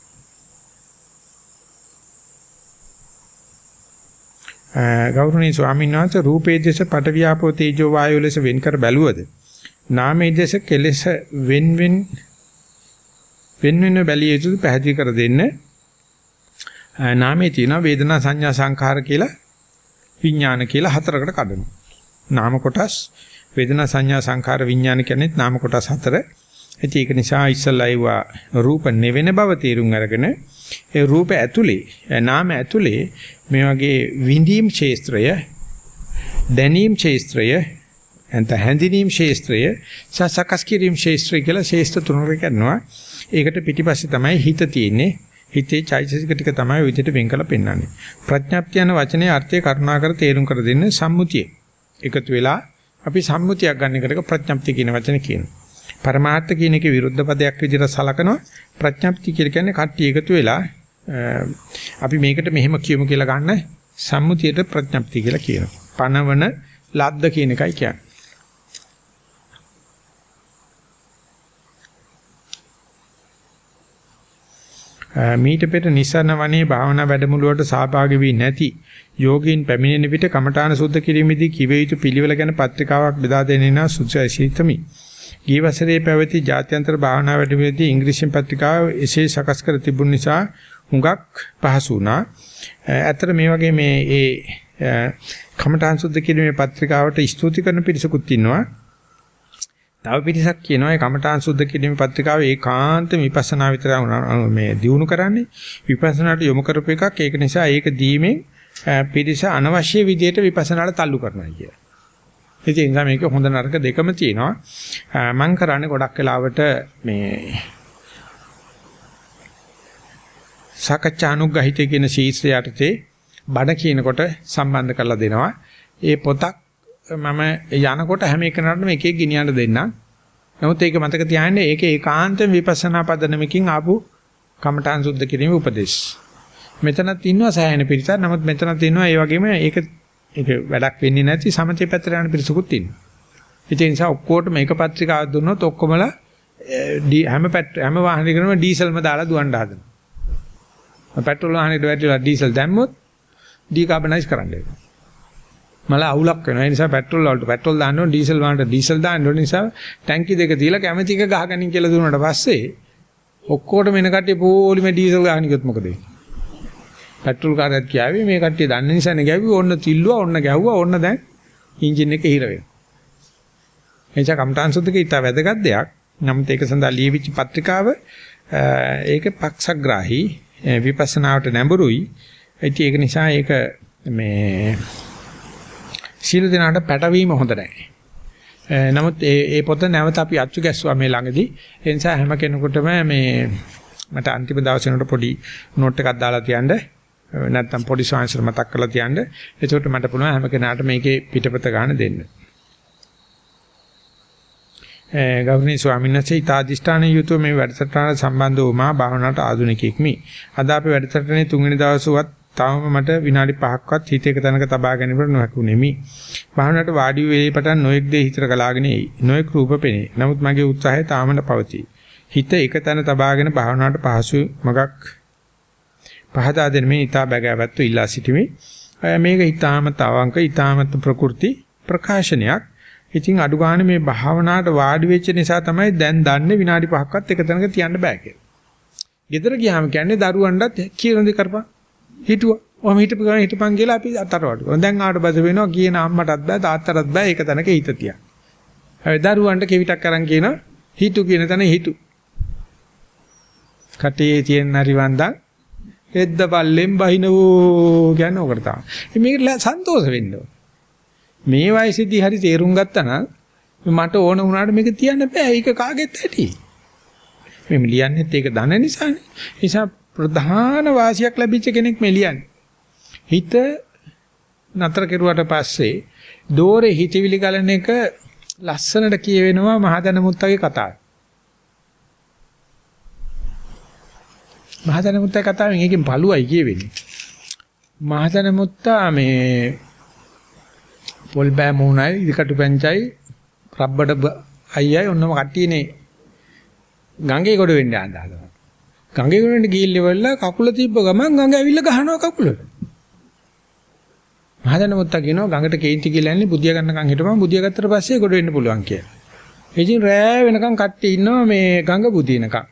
ගෞරවනීය ස්වාමීන් වහන්සේ රූපේ දේශ පටවියාපෝ තේජෝ වායෝ ලෙස වෙන් කර බැලුවද නාමයේ දේශ කෙලෙස වෙන් වෙන් වෙන වෙන බැලිය යුතු පැහැදිලි කර දෙන්න. නාමයේ තියෙන වේදනා සංඥා සංඛාර කියලා විඥාන කියලා හතරකට කඩනවා. නාම කොටස් වේදනා සංඥා සංඛාර විඥාන කියනෙත් නාම කොටස් හතර. ඒක නිසා ඉස්සල්ලා ඒවා රූප නෙවෙන බව තේරුම් අරගෙන ඒ රූප ඇතුලේ නාම ඇතුලේ මේ වගේ විඳීම් ශේස්ත්‍රය දැනීම් ශේස්ත්‍රය එන්ට හැඳිනීම් ශේස්ත්‍රය සසකස් කිරීම ශේස්ත්‍රය කියලා ශේස්ත්‍ර තුනකට කරනවා. ඒකට පිටිපස්සේ තමයි හිත තියෙන්නේ. හිතේ චෛතසික ටික තමයි විදිහට වෙන් කරලා පෙන්වන්නේ. ප්‍රඥාප්තිය යන වචනේ අර්ථය කරුණාකර තේරුම් කර දෙන්න සම්මුතිය. එකතු වෙලා අපි සම්මුතියක් ගන්න එකට ප්‍රඥප්තිය කියන වචනේ කියනවා. පරමාර්ථ කියන එකේ විරුද්ධ පදයක් විදිහට සලකනවා. ප්‍රඥප්තිය කියලා කියන්නේ කට්ටිය එකතු වෙලා අපි මේකට මෙහෙම කියමු කියලා ගන්න සම්මුතියට ප්‍රඥප්තිය කියලා කියනවා. පනවන ලද්ද කියන එකයි කියන්නේ. මීට පෙර නිසන වනේ භාවනා වැඩමුළුවට සහභාගී වී නැති යෝගීන් පැමිණෙන විට කමඨාන සුද්ධ කිරීමේදී කිව යුතු පිළිවෙල ගැන පත්‍රිකාවක් බෙදා දෙන්නේ නා සුචිතමි. ගිය වසරේ පැවති ජාත්‍යන්තර භාවනා වැඩමුළුවේදී ඉංග්‍රීසි පත්‍රිකාව එසේ සකස් කර තිබුණ නිසා හුඟක් පහසු වුණා. ඇත්තට මේ වගේ මේ ඒ කමඨාන් සුද්ධ කිරීමේ පත්‍රිකාවට ස්තුති කරන පිරිසකුත් ඉන්නවා. තව පිරිසක් කියනවා ඒ කමඨාන් සුද්ධ කිරීමේ පත්‍රිකාව ඒකාන්ත විපස්සනා විතර මේ දියුණු කරන්නේ විපස්සනාට යොමු කරපු එකක් ඒක නිසා ඒක දීමෙන් පිරිස අනවශ්‍ය විදියට විපස්සනාට තල්ලු කරනවා කියලා. ඉතින් ඒ නිසා මේක හොඳ නරක දෙකම තියෙනවා. මම කරන්නේ ගොඩක් වෙලාවට මේ සාකච්ඡානුග්‍රහිතය කියන ශීර්ෂය යටතේ බණ කියනකොට සම්බන්ධ කරලා දෙනවා. ඒ පොතක් මම යනකොට හැම එකනටම එක එක ගෙනියන්න දෙන්නම්. නමුත් ඒක මතක තියාගන්න ඒක ඒකාන්ත විපස්සනා පදනමකින් ආපු කමඨාන් සුද්ධ කිරීමේ උපදේශ. මෙතනත් ඉන්නවා සෑහෙන පිරිසක්. නමුත් මෙතනත් ඉන්නවා ඒ වගේම ඒක ඒක වැඩක් වෙන්නේ නැති සමථය පැත්තට යන පිරිසකුත් ඉන්නවා. ඒ නිසා ඔක්කොටම මේක පත්‍රිකාවක් දුන්නොත් ඔක්කොමලා හැම හැම වාහනයකම ඩීසල්ම දාලා දුවන්න හදනවා. පෙට්‍රල් වාහනේට වැටිලා ඩීසල් දැම්මොත් ඩීකාබනයිස් කරන්න වෙනවා. මල අවුලක් වෙනවා. ඒ නිසා පෙට්‍රල් වලට පෙට්‍රල් දාන්න ඕන ඩීසල් වලට ඩීසල් දාන්න ඕන නිසා ටැංකි දෙක තියලා කැමැති එක ගහගනින් කියලා දුන්නාට පස්සේ ඔක්කොටම එන කට්ටිය පොලිමේ ඩීසල් ගහනිකොත් මොකද වෙන්නේ? පෙට්‍රල් කාර්යයක් කියාවේ මේ කට්ටිය දන්න නිසානේ ගැව්වේ ඕන්න තිල්ලුවා ඕන්න ගැහුවා ඕන්න දැන් එන්ජින් එක හිර වෙනවා. එනිසා කම්ටාන් සුද්ධක ඊට වැදගත් දෙයක්. නමුත් ඒක සඳහා ලියවිච්ච පත්‍රිකාව ඒක පක්ෂග්‍රාහී විපස්සනාවට නැඹුරුයි. ඒක නිසා ඒක මේ සීල දිනාට පැටවීම හොඳ නැහැ. නමුත් ඒ ඒ පොත නැවත අපි අච්චු ගැස්සුවා මේ ළඟදී. ඒ නිසා හැම කෙනෙකුටම මේ මට අන්තිම දවසේ නට පොඩි නෝට් එකක් දාලා තියන්න නැත්නම් පොඩි සාංශර මතක් කරලා තියන්න. එතකොට මට පුළුවන් හැම කෙනාට මේකේ පිටපත ගන්න දෙන්න. ගෞරවනීය ස්වාමීන් වහන්සේ ඊතාදිෂ්ඨාන යුතුව මේ වැඩසටහන සම්බන්ධ වූ මා භාවනාවට ආධුනිකෙක්මි. අද අපි වැඩසටහනේ තුන්වෙනි දවසුවත් තවම මට විනාඩි 5ක්වත් හිත එක තැනක තබා ගැනීමට නොහැකුණෙමි. භාවනාවට වාඩි වී පටන් නොඑක් දේ හිතට ගලාගෙන එයි. නොඑක් රූප පෙනේ. නමුත් මගේ උත්සාහය තාමන පවතී. හිත එක තැන තබාගෙන භාවනාවට පහසු මගක් පහදා දෙන මේ ඊතා බගෑවත්තු ඉල්ලා සිටිමි. මේක ඊතාම තවංක ඊතාමත් ප්‍රකෘති ප්‍රකාශනයක්. ඉතින් අඩු ගන්න මේ භාවනාවට වාඩි වෙච්ච නිසා තමයි දැන් දන්නේ විනාඩි 5ක්වත් එක තැනක තියන්න බෑ කියලා. ගෙදර ගියාම කියන්නේ දරුවන්ටත් කියන දේ කරපන්. හිටුවා. ඔහම හිටපු ගමන් හිටපන් කියලා අපි අතරවට කරනවා. දැන් ආවට බද වෙනවා කියන අම්මටත් බෑ තාත්තටත් බෑ ඒක තැනක හිත තියන්න. හැබැයි දරුවන්ට කෙවිතක් අරන් කියන හිටු කියන තැන හිටු. කටේ තියෙන හරිවන්දන් එද්ද පල්ලෙන් බහිනවෝ කියන්නේ ඔකට තමයි. මේක සන්තෝෂ වෙන්න ඕන. මේ වයසේදී හරි තේරුම් ගත්තා නම් මට ඕන වුණාට මේක තියන්න බෑ. ඒක කාගෙත් ඇති. මේ ලියන්නෙත් ඒක දන නිසානේ. නිසා ප්‍රධාන වාසියක් ලැබිච්ච කෙනෙක් මේ ලියන්නේ. හිත නතර කෙරුවට පස්සේ දෝරේ හිතවිලි ගලන එක ලස්සනට කියවෙනවා මහදන මුත්තගේ කතාව. මහදන මුත්තගේ කතාවෙන් එකකින් පළුවයි කියවෙන්නේ. මහදන මුත්තා මේ පොල් බෑ මූණයි ඉදිකටු පැංචයි රබ්බඩ අයියයි ඔන්නම කට්ටියනේ ගංගේ කොට වෙන්න ආඳහනවා. ගංගේ කොට වෙන්න ගිහිල්ල වෙලා කකුල තිබ්බ ගමන් ගඟ ඇවිල්ලා ගහනවා කකුලට. මහදන මුත්තා කියනවා ගඟට කේන්ති කියලා යන්නේ බුදියා ගන්නකම් හිටපන් බුදියා ගත්තට පස්සේ කොට වෙන්න පුළුවන් කියලා. ඉතින් රෑ වෙනකන් කට්ටිය ඉන්නවා මේ ගඟ බුදිනකම්.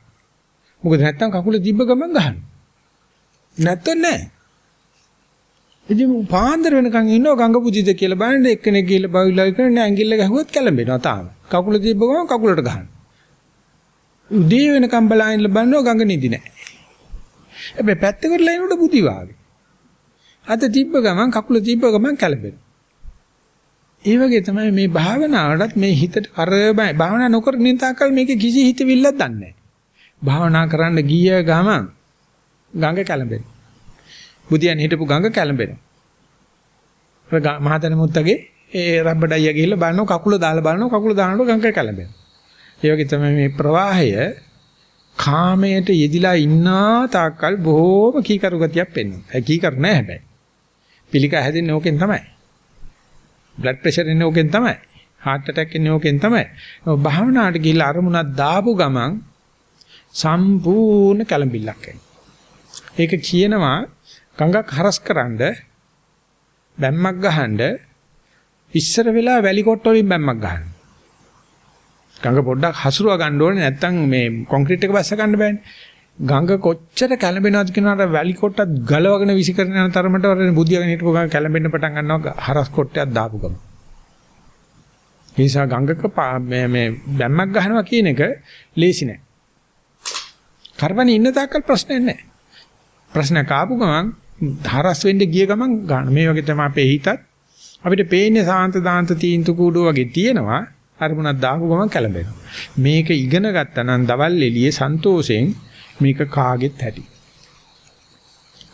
මොකද නැත්තම් කකුල තිබ්බ ගමන් ගහනවා. නැත්තම් නෑ. ඉතින් පාන්දර වෙනකන් ඉන්නව ගඟ පුදිද කියලා බලන්න එක්කෙනෙක් ගිහලා බවිලා කරන්නේ ඇඟිල්ල ගැහුවොත් කැළඹෙනවා තාම. කකුල තිබ්බ ගමන් කකුලට ගහනවා. උදේ වෙනකන් බලන්න බලනවා ගඟ නිදි නැහැ. හැබැයි පැත්තකටලා එනකොට බුදි වාගේ. අත තිබ්බ ගමන් කකුල තිබ්බ ගමන් කැළඹෙනවා. ඒ වගේ තමයි මේ භාවනාවටත් මේ හිතට කරබයි භාවනා නොකර නිතාකල් මේක කිසි හිතවිල්ලක් දන්නේ නැහැ. භාවනා කරන්න ගිය ගමන් ගඟ කැළඹෙනවා. බුදියන් හිටපු ගඟ කැළඹෙනවා. මහතන මුත්තගේ ඒ රබ්බඩයිය ගිහිල්ලා බලනවා කකුල දාලා බලනවා කකුල දානකොට ගඟ කැළඹෙනවා. ඒ වගේ තමයි මේ ප්‍රවාහය කාමයට යෙදිලා ඉන්නා තාක්කල් බොහෝම කීකරු ගතියක් පෙන්වනවා. ඒ කීකරු නෑ හැබැයි. පිළිකා හැදෙන්නේ ඕකෙන් තමයි. බ්ලඩ් ප්‍රෙෂර් එන්නේ ඕකෙන් තමයි. heart attack එන්නේ ඕකෙන් තමයි. භාවනාවට ගිහිල්ලා අරමුණක් දාපු ගමන් සම්පූර්ණ කැළඹිල්ලක් එනවා. ඒක කියනවා ගඟක් හරස්කරනද බැම්මක් ගහනද ඉස්සර වෙලා වැලි කොට වලින් බැම්මක් ගහන්න. ගඟ පොඩ්ඩක් හසුරුව ගන්න ඕනේ නැත්තම් මේ කොන්ක්‍රීට් එක බැස්ස ගන්න බෑනේ. ගඟ කොච්චර කැළඹෙනවද කියනවාට වැලි කොටත් ගලවගෙන විසි කරන යන තරමට වරෙන් බුදියාගෙන හිටපු ගඟ කැළඹෙන්න පටන් ගන්නවා හරස් කොටයක් දාපු ගම. ඒ නිසා ගඟක මේ මේ බැම්මක් ගහනවා කියන එක ලේසි නෑ. කරවනේ ඉන්න තාක්කල් ප්‍රශ්නයක් නෑ. ප්‍රශ්න කාපු ගමන් හරස් වෙන්න ගිය ගමන් ගන්න. මේ වගේ තමයි අපේ හිතත් අපිට පේන්නේ සාන්ත දාන්ත තීන්තු කූඩුව වගේ තියෙනවා. අරමුණක් දාපු ගමන් කැළඹෙනවා. මේක ඉගෙන ගත්තා නම් දවල් එළියේ සන්තෝෂෙන් මේක කාගෙත් ඇති.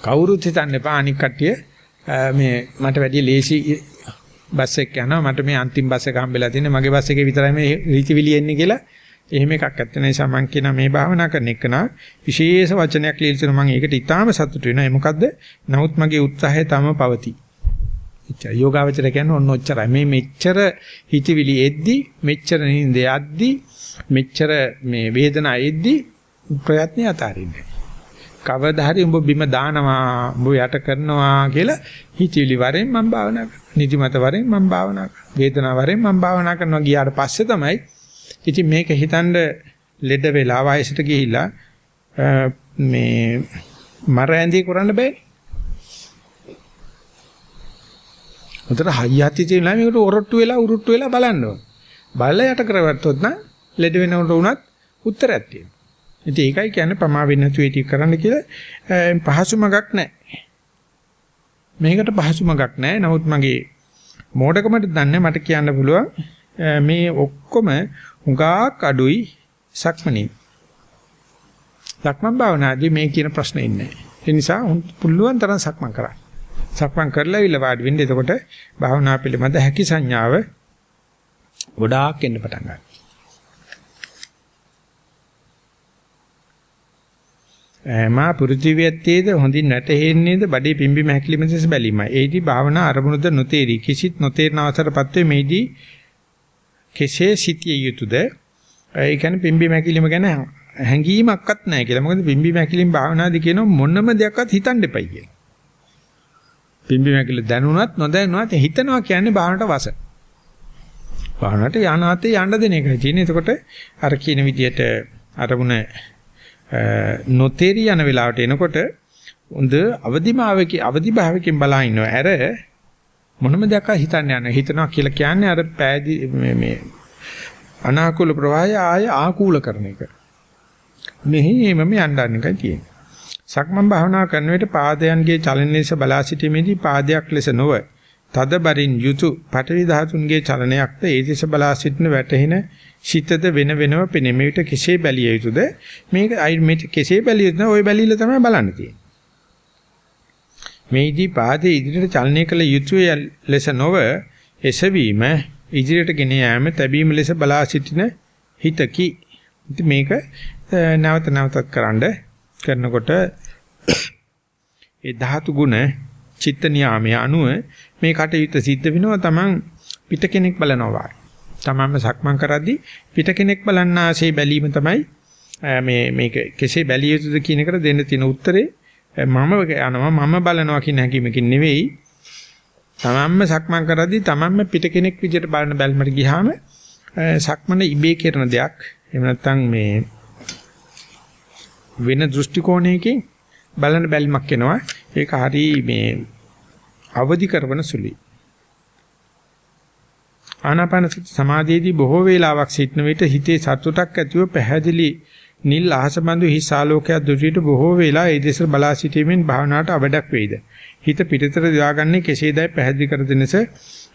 කවුරුත් හිතන්න එපා අනික් කට්ටිය මේ මට වැඩි ලේසි බස් එක යනවා. මට මේ අන්තිම බස් එක හම්බෙලා තියෙන්නේ මගේ බස් එකේ විතරයි මේ රීතිවිලි එන්නේ කියලා. එහෙම එකක් නැත්නම් නිසා මම කියන මේ භාවනා කරන එක නා විශේෂ වචනයක් ලියලා මම ඒකට ඉතාම සතුටු වෙනවා. ඒ මොකද්ද? නමුත් මගේ උත්සාහය තම පවතී. එච්චර යෝගාවචර කියන්නේ ඔන්න ඔච්චරයි. මේ මෙච්චර හිතවිලි එද්දි මෙච්චර නින්ද යද්දි මෙච්චර මේ වේදනාව එද්දි ප්‍රයත්නය අතාරින්නේ කවදා හරි උඹ බිම දානවා උඹ යට කරනවා කියලා හිතවිලි වරෙන් මම භාවනා කරනවා. නිදිමත වරෙන් මම භාවනා කරනවා. වේදනාව වරෙන් මම භාවනා කරනවා ගියාට පස්සේ තමයි ඉතින් මේක හිතනද ලෙඩ වෙලා වයසට ගිහිලා මේ මර ඇඳි කරන්න බෑනේ. උතර හයියති තියෙන මේකට ඔරොට්ටු වෙලා උරුට්ටු වෙලා බලන්න ඕන. බලලා යට කරවත්තොත් නම් ලෙඩ වෙනකොට උනත් උත්තරයක් තියෙනවා. ඉතින් ඒකයි කියන්නේ පමා වෙන්නේ නැතුව ඒක කරන්න කියලා පහසුමගක් නැහැ. මේකට පහසුමගක් නැහැ. නමුත් මගේ මෝඩකමට දන්නේ මට කියන්න පුළුවන් මේ ඔක්කොම හුඟක් අඩුයි සක්මණේ. සක්මන් භාවනාදී මේ කියන ප්‍රශ්නේ ඉන්නේ. ඒ නිසා පුළුවන් තරම් සක්මන් කරන්න. සක්මන් කරලා ඉල වාඩි වෙන්න එතකොට භාවනා පිළිබඳ හැකි සංඥාව ගොඩාක් එන්න පටන් ගන්නවා. මා පෘථිවියත්තේද හොඳින් වැටහෙන්නේද බඩේ පිම්බීම හැකිලිම දෙස බැලීමයි. ඒදී භාවනා අරමුණුද නොතේරි කිසිත් නොතේරන අවසරපත් වේ මේදී කෙසේ සිටිය යුතුද? ඒ කියන්නේ පිම්බි මැකිලිම ගැන හැඟීමක්වත් නැහැ කියලා. මොකද පිම්බි මැකිලිම භාවනාදී කියන මොනම දෙයක්වත් හිතන්න එපයි කියලා. පිම්බි මැකිලි දැනුණත් නොදැනුණත් හිතනවා කියන්නේ භාවනට වස. භාවනට යනාතේ යන්න දෙන එකයි තියෙන්නේ. එතකොට අර කියන විදිහට අරමුණ නොතේරි යන වෙලාවට එනකොට හොඳ අවදිමාවකේ අවදිභාවකෙන් බලා ඉන්නවා. ඇර මොනම දෙයක් හිතන්න යන හිතනවා කියලා කියන්නේ අර පෑදි මේ මේ අනාකූල ප්‍රවාහය ආය ආකූල කරන එක. මෙහිම මේ යන්න එකයි තියෙන්නේ. සක්මන් භාවනා කරන විට පාදයන්ගේ චලන ලෙස බලා සිටීමේදී පාදයක් ලෙස නොව තද බරින් යුතු පටවි ධාතුන්ගේ චලනයක්ද ඒ දෙස බලා සිටින වැටෙන සිතද වෙන වෙනම පෙනෙමිට කෙසේ බැලිය යුතුද? මේක මේ කෙසේ බැලිය යුතුද? ওই බැලිල තමයි බලන්න තියෙන්නේ. මේදී පාදයේ ඉදිරියට චලනය කළ යුතුය ලෙස නොව එසවීම ඉදිරියට ගෙන යාම තැබීම ලෙස බලා සිටින හිතකි. ඉතින් මේක නැවත නැවතත් කරන්න කරනකොට ඒ ධාතු ගුණ චිත්ත නියාමයේ අනුව මේ කටයුත්ත සිද්ධ වෙනවා තමන් පිට කෙනෙක් බලනවා. තමන්ම සක්මන් කරද්දී පිට කෙනෙක් බලන්නාසේ බැලීම තමයි මේ මේක කෙසේ බැලිය යුතුද කියන එකට දෙන්න තියෙන උත්තරේ මම යනවා මම බලනවා කියන හැඟීමකින් නෙවෙයි තමන්ම සක්මන් කරද්දී තමන්ම පිට කෙනෙක් විදිහට බලන බැල්මට ගියාම සක්මන ඉබේ කරන දෙයක් එහෙම නැත්නම් මේ වෙන දෘෂ්ටි කෝණයකින් බලන බැල්මක් එනවා ඒක හරි මේ අවදි කරන සුළුයි ආනාපාන සමාධියේදී බොහෝ වේලාවක් සිටන විට හිතේ සතුටක් ඇතිව පැහැදිලි නිල් අහස බඳු හිස් ආලෝකයක් දුටුවිට බොහෝ වෙලා ඒ දෙස බලා සිටීමෙන් භාවනාවට අවඩක් වෙයිද. හිත පිටතට දිවාගන්නේ කෙසේදයි පැහැදිලි කර දෙනස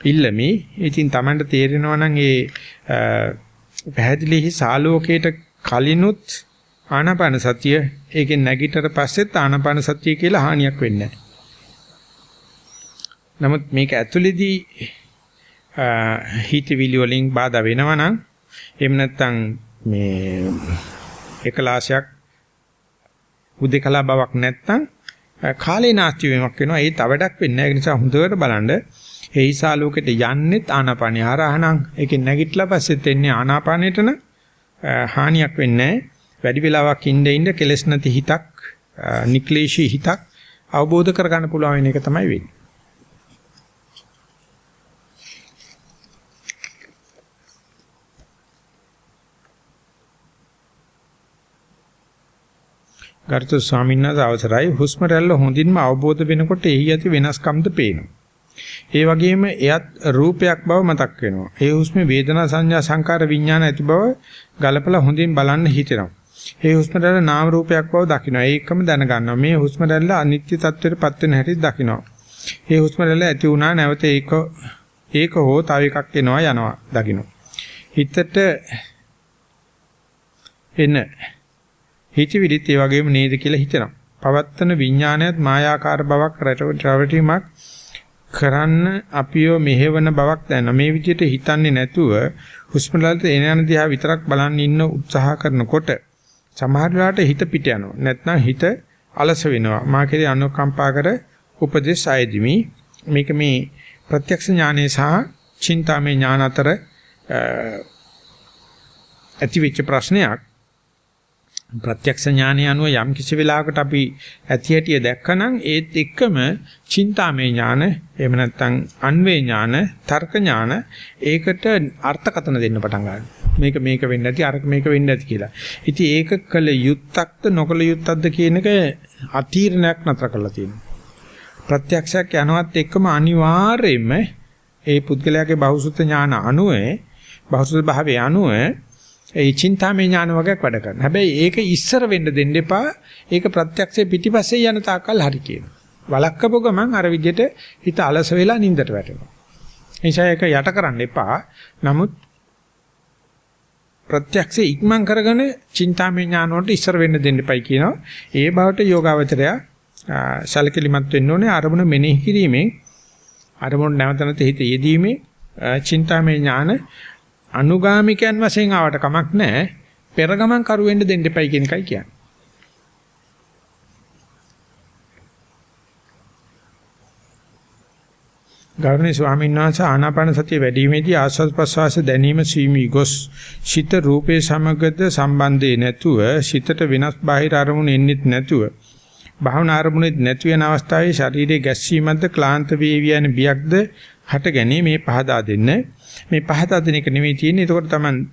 ඉල්ලමි. ඉතින් Tamanට තේරෙනවා නම් ඒ පැහැදිලි හිස් ආලෝකයට කලිනුත් ආනාපාන සතිය ඒකෙන් නැගිටතර පස්සෙත් ආනාපාන සතිය කියලා හානියක් වෙන්නේ නමුත් මේක ඇතුළේදී හිතවිලි වලින් බාධා වෙනවා නම් එහෙම නැත්නම් මේ එකලාශයක් උදේකලා බවක් නැත්තම් කාලේ නාස්ති වීමක් වෙනවා. ඒ තවඩක් වෙන්නේ නැහැ. ඒ නිසා හොඳට බලන්න ඒ ඊසාලෝකෙට යන්නෙත් ආනාපානිය ආරහණං ඒකෙන් නැගිටලා පස්සෙත් එන්නේ ආනාපානෙටන හානියක් වෙන්නේ වැඩි වෙලාවක් ඉඳ ඉඳ කෙලස් නැති හිතක් නික්ලේශී හිතක් අවබෝධ කරගන්න පුළුවන් වෙන එක තමයි වෙන්නේ. ගරුතර ස්වාමීන් වහන්සේ අවසරයි හුස්ම රැල්ල හොඳින්ම අවබෝධ වෙනකොට එහි ඇති වෙනස්කම්ද පේනවා. ඒ වගේම එයත් රූපයක් බව මතක් වෙනවා. ඒ හුස්මේ වේදනා සංඥා සංකාර විඥාන ඇති බව ගලපලා හොඳින් බලන්න හිතෙනවා. ඒ හුස්ම රැල්ල නාම රූපයක් බව දකිනවා. ඒකම දැනගන්නවා. මේ හුස්ම රැල්ල අනිත්‍ය තත්ත්වයටපත් වෙන හැටි දකිනවා. ඒ හුස්ම රැල්ල ඇති වුණා නැවත ඒක ඒක හෝ තව එකක් එනවා යනවා දකිනවා. හිතට එන හිතවිලිත් ඒ වගේම නේද කියලා හිතෙනවා. පවත්තන විඥානයත් මායාකාර බවක් රැවටීමක් කරන්න අපිව මෙහෙවන බවක් දැනෙන. මේ විදිහට හිතන්නේ නැතුව හුස්ම රටට එන යන දිහා විතරක් බලන් ඉන්න උත්සාහ කරනකොට සමහර වෙලාවට හිත පිට යනවා. නැත්නම් හිත අලස වෙනවා. මා කෙරේ අනුකම්පා කර උපදේශ ආයදිමි. මේක මේ ප්‍රත්‍යක්ෂ ඥානයේ සහ චින්තාමය ඥාන අතර ඇතිවෙච්ච ප්‍රශ්නයක්. ප්‍රත්‍යක්ෂ ඥානය අනුව යම් කිසි වෙලාවකට අපි ඇති හැටිය දැක්කනම් ඒත් එක්කම චින්තාමය ඥාන එහෙම නැත්නම් අන්වේ ඥාන තර්ක ඥාන ඒකට අර්ථකතන දෙන්න පටන් ගන්නවා මේක මේක වෙන්න ඇති අරක මේක වෙන්න ඇති කියලා. ඉතින් ඒක කළ යුත්තක්ද නොකළ යුත්තක්ද කියන එක අතීර්ණයක් නතර කරලා තියෙනවා. ප්‍රත්‍යක්ෂයක් යනවත් එක්කම අනිවාර්යයෙන්ම ඒ පුද්ගලයාගේ බහුසුත ඥාන අනුව බහුසුත භාවයේ අනුව ඒ චින්තාමය ඥාන වගේක් වැඩ කරනවා. හැබැයි ඒක ඉස්සර වෙන්න දෙන්න එපා. ඒක ප්‍රත්‍යක්ෂයේ පිටිපස්සේ යන තාක්කල් හරි කියනවා. වලක්කපු ගමන් අර විදිහට හිත අලස වෙලා නිින්දට වැටෙනවා. නිසා ඒක යට කරන්න එපා. නමුත් ප්‍රත්‍යක්ෂයේ ඉක්මන් කරගෙන චින්තාමය ඥාන වලට ඉස්සර වෙන්න දෙන්න එපයි කියනවා. ඒ බවට යෝගාවචරය සලකලිමත් වෙන්න ඕනේ අරමුණ මෙනෙහි කිරීමෙන් අරමුණ නැවත නැවත හිත යෙදීමේ චින්තාමය ඥාන අනුගාමිකයන් වශයෙන් ආවට කමක් නැහැ. පෙර ගමන් කරු වෙන්න දෙන්න එපයි කියන එකයි කියන්නේ. ගෞරවනීය ස්වාමීන් වහන්සේ ආනාපාන සතිය වැඩිීමේදී ආස්වාද ප්‍රසවාස දැනීම සීමී ගොස් සිත රූපේ සමගද සම්බන්ධේ නැතුව සිතට වෙනස් බාහිර අරමුණු එන්නෙත් නැතුව භාවනා අරමුණෙත් නැති වෙන අවස්ථාවේ ශරීරයේ ගැස්සීමක්ද ක්ලාන්ත වේවි යන බියක්ද හට ගැනීම මේ පහදා දෙන්න මේ පහත අදින එක නෙවෙයි තියෙන්නේ. ඒකෝට තමයි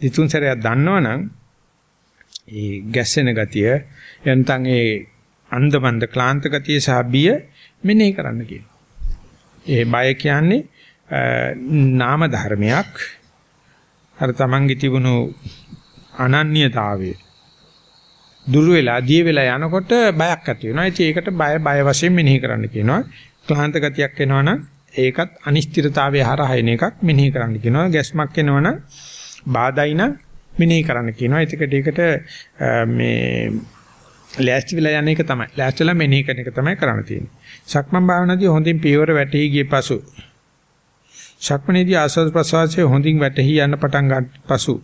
දිතුන් සැරයක් දන්නවනම් ඒ ගැස්සෙන ගතිය එනතන් ඒ අන්දමන්ද ක්ලාන්ත ගතිය සහ බිය මෙනෙහි කරන්න කියනවා. ඒ බය කියන්නේ නාම ධර්මයක්. අර තමන්ගේ තිබුණු අනන්‍යතාවය දුරු වෙලා දිය වෙලා යනකොට බයක් ඇති වෙනවා. ඉතින් ඒකට බය බය වශයෙන් මෙනෙහි කරන්න කියනවා. ක්ලාන්ත ගතියක් එනවනම් ඒකත් අනිශ්චිතතාවය හරහා එන එකක් මෙනෙහි කරන්න කියනවා. ගැස්මක් එනවනම් බාධායින මෙනෙහි කරන්න කියනවා. ඒකට ඒකට මේ ලෑස්ති වෙලා යන එක තමයි. ලෑස්තිලා මෙනෙහි කරන එක තමයි කරන්න තියෙන්නේ. සක්මන් භාවනාදී හොඳින් පියවර වැටහි ගිය පසු සක්මනේදී ආස්වාද ප්‍රසවාසයේ හොඳින් වැටහි යන පටන් ගන්න පසු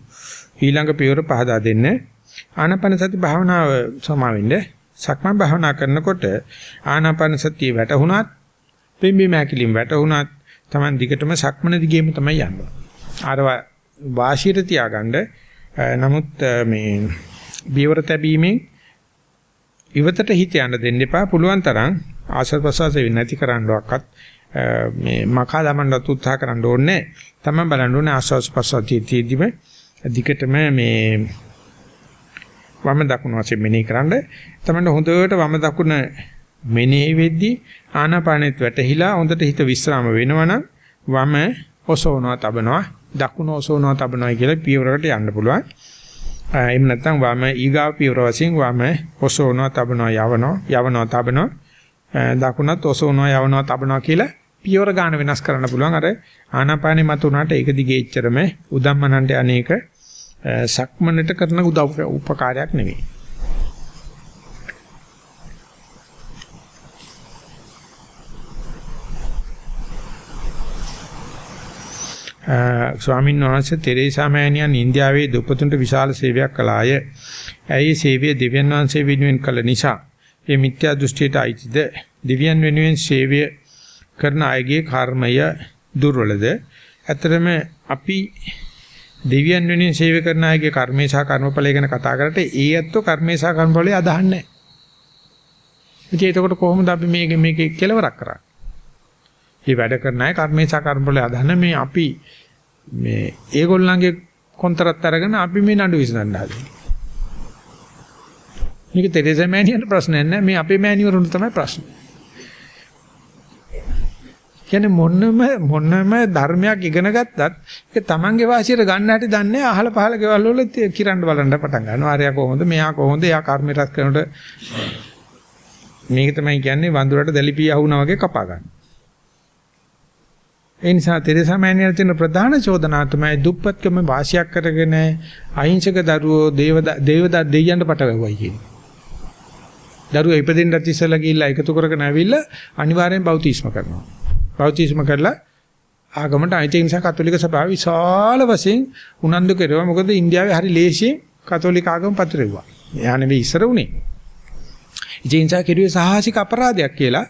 ඊළඟ පියවර පහදා දෙන්න. ආනාපාන සති භාවනාව සමාවෙන්න. සක්මන් භාවනා කරනකොට ආනාපාන සතිය වැටහුණත් පිම්බි මෑකිලින් වැටුණත් Taman දිගටම සක්මන දිගේම තමයි යන්නේ. අර වාසියට තියාගන්න නමුත් මේ බියවර තැබීමෙන් ඉවතට හිත යන්න දෙන්න එපා. පුළුවන් තරම් ආසත් ප්‍රසවාස වෙන්නේ නැති කරන්නවක්වත් මේ මකා දමන්නත් උත්සාහ කරන්න ඕනේ. තමයි බලන්න ඕනේ ආස්වාස් ප්‍රසවාසයේදීම දිගටම මේ වම දකුණු වශයෙන් මෙනෙහි කරන්න. තමයි හොඳට වම දකුණ මෙනෙහි වෙද්දී ආනාපානෙත් වැටහිලා හොඳට හිත විස්්‍රාම වෙනවනම් වම ඔසවනවා තබනවා දකුණ ඔසවනවා තබනවා කියලා පියවරකට යන්න පුළුවන්. එහෙම නැත්නම් වම ඊගාව පියවර වශයෙන් වම ඔසවනවා තබනවා යවනවා යවනවා තබනවා දකුණත් ඔසවනවා යවනවා තබනවා කියලා පියවර ගන්න වෙනස් කරන්න පුළුවන්. අර ආනාපානෙ මත උනාට ඒක දිගේ එච්චරම උදම්මනන්ට අනේක සක්මනට කරන උදව් උපකාරයක් නෙවෙයි. ස්වාමින් වහන්සේ තෙරේසා මෑණියන් ඉන්දියාවේ දුපතුන්ට විශාල සේවයක් කළාය. ඇයි සේවය දෙවියන් වහන්සේ වෙනුවෙන් කළ නිසා මේ මිත්‍යා දෘෂ්ටියට අයිතිද දෙවියන් වෙනුවෙන් සේවය කරන අයගේ කර්මය දුර්වලද? ඇතරම අපි දෙවියන් වෙනුවෙන් සේවය කරන අයගේ කර්මේ සහ කර්මඵලය ගැන කතා කරලා ඒ ඇත්තෝ කර්මේ සහ කර්මඵලය අදහන්නේ ඉතින් එතකොට කොහොමද අපි මේක මේකේ කෙලවරක් කරන්නේ? මේ වැඩ කරන අය කර්මේශා කර්මවල අදහන මේ අපි මේ ඒගොල්ලන්ගේ කොන්තරත් අරගෙන අපි මේ නඩු විසඳන්න හදන්නේ. මේක තෙරේසා මෑණියන්ට ප්‍රශ්නයක් නෑ මේ අපේ මෑණිවරුන්ට තමයි ප්‍රශ්නේ. කියන්නේ මොනම මොනම ධර්මයක් ඉගෙන ගත්තත් ඒක තමන්ගේ වාසියට ගන්න හැටි දන්නේ අහල පහල ගෙවල් වල කිරන්න බලන්න පටන් ගන්නවා. ආර්යා කොහොමද? මෙයා කොහොමද? එයා කර්මය රැස් කරනකොට මේක තමයි කියන්නේ වඳුරට දැලිපිය අහුණා වගේ කපා ගන්න. ඒ නිසා තෙරේසා මෑණියන් තියෙන ප්‍රධාන චෝදනා තමයි දුප්පත්කම වාසියක් කරගෙන අහිංසක දරුවෝ දේව දේව දෙයයන්ට පටවැවුවයි කියන්නේ. දරුවෝ ඉපදෙන්නත් ඉස්සලා ගිහිල්ලා එකතු කරගෙන ඇවිල්ලා අනිවාර්යෙන් බෞතිස්ම කරනවා. බෞතිස්ම කරලා ආගමට අයිති නිසා කතෝලික සභාව විශාල වශයෙන් උනන්දු කෙරුවා. මොකද ඉන්දියාවේ හරි ලේසියෙන් කතෝලික ආගම පතුරෙව්වා. එයා නෙවෙයි ඉස්සර උනේ. ඉතින් නිසා කෙරුවේ සාහසික අපරාධයක් කියලා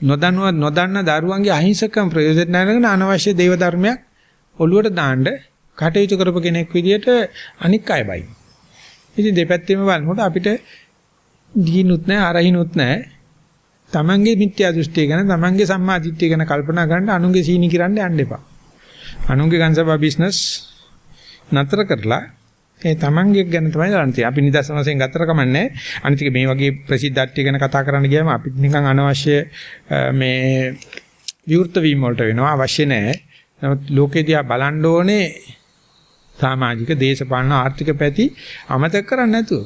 නොදන්ව නොදන්න දරුවන්ගේ අහිංසකම් ප්‍රයෝජන අරගෙන අනවශ්‍ය දේව ධර්මයක් ඔළුවට දාන්න කටයුතු කරපු කෙනෙක් විදියට අනික් අය බයි. ඉතින් දෙපැත්තෙම බලනකොට අපිට දීනුත් නැහැ අරහිනුත් නැහැ තමන්ගේ මිත්‍යා දෘෂ්ටිය ගැන තමන්ගේ සම්මා දිට්ඨිය ගැන කල්පනා කරන්න අනුන්ගේ සීනි කිරන්න යන්න එපා. අනුන්ගේ ගන්සබා බිස්නස් නතර කරලා ඒ තමන්ගේ ගැන තමයි බලන්නේ. අපි නිදර්ශන වශයෙන් ගත්තර කමන්නේ. අනිත් එක මේ වගේ ප්‍රසිද්ධාට්‍ය ගැන කතා කරන්න ගියාම අපිට නිකන් අනවශ්‍ය මේ විවෘත වීම වලට වෙනවා අවශ්‍ය නැහැ. නමුත් ලෝකෙදී බලන්න ඕනේ සමාජික දේශපාලන ආර්ථික පැති අමතක කරන්නේ නැතුව.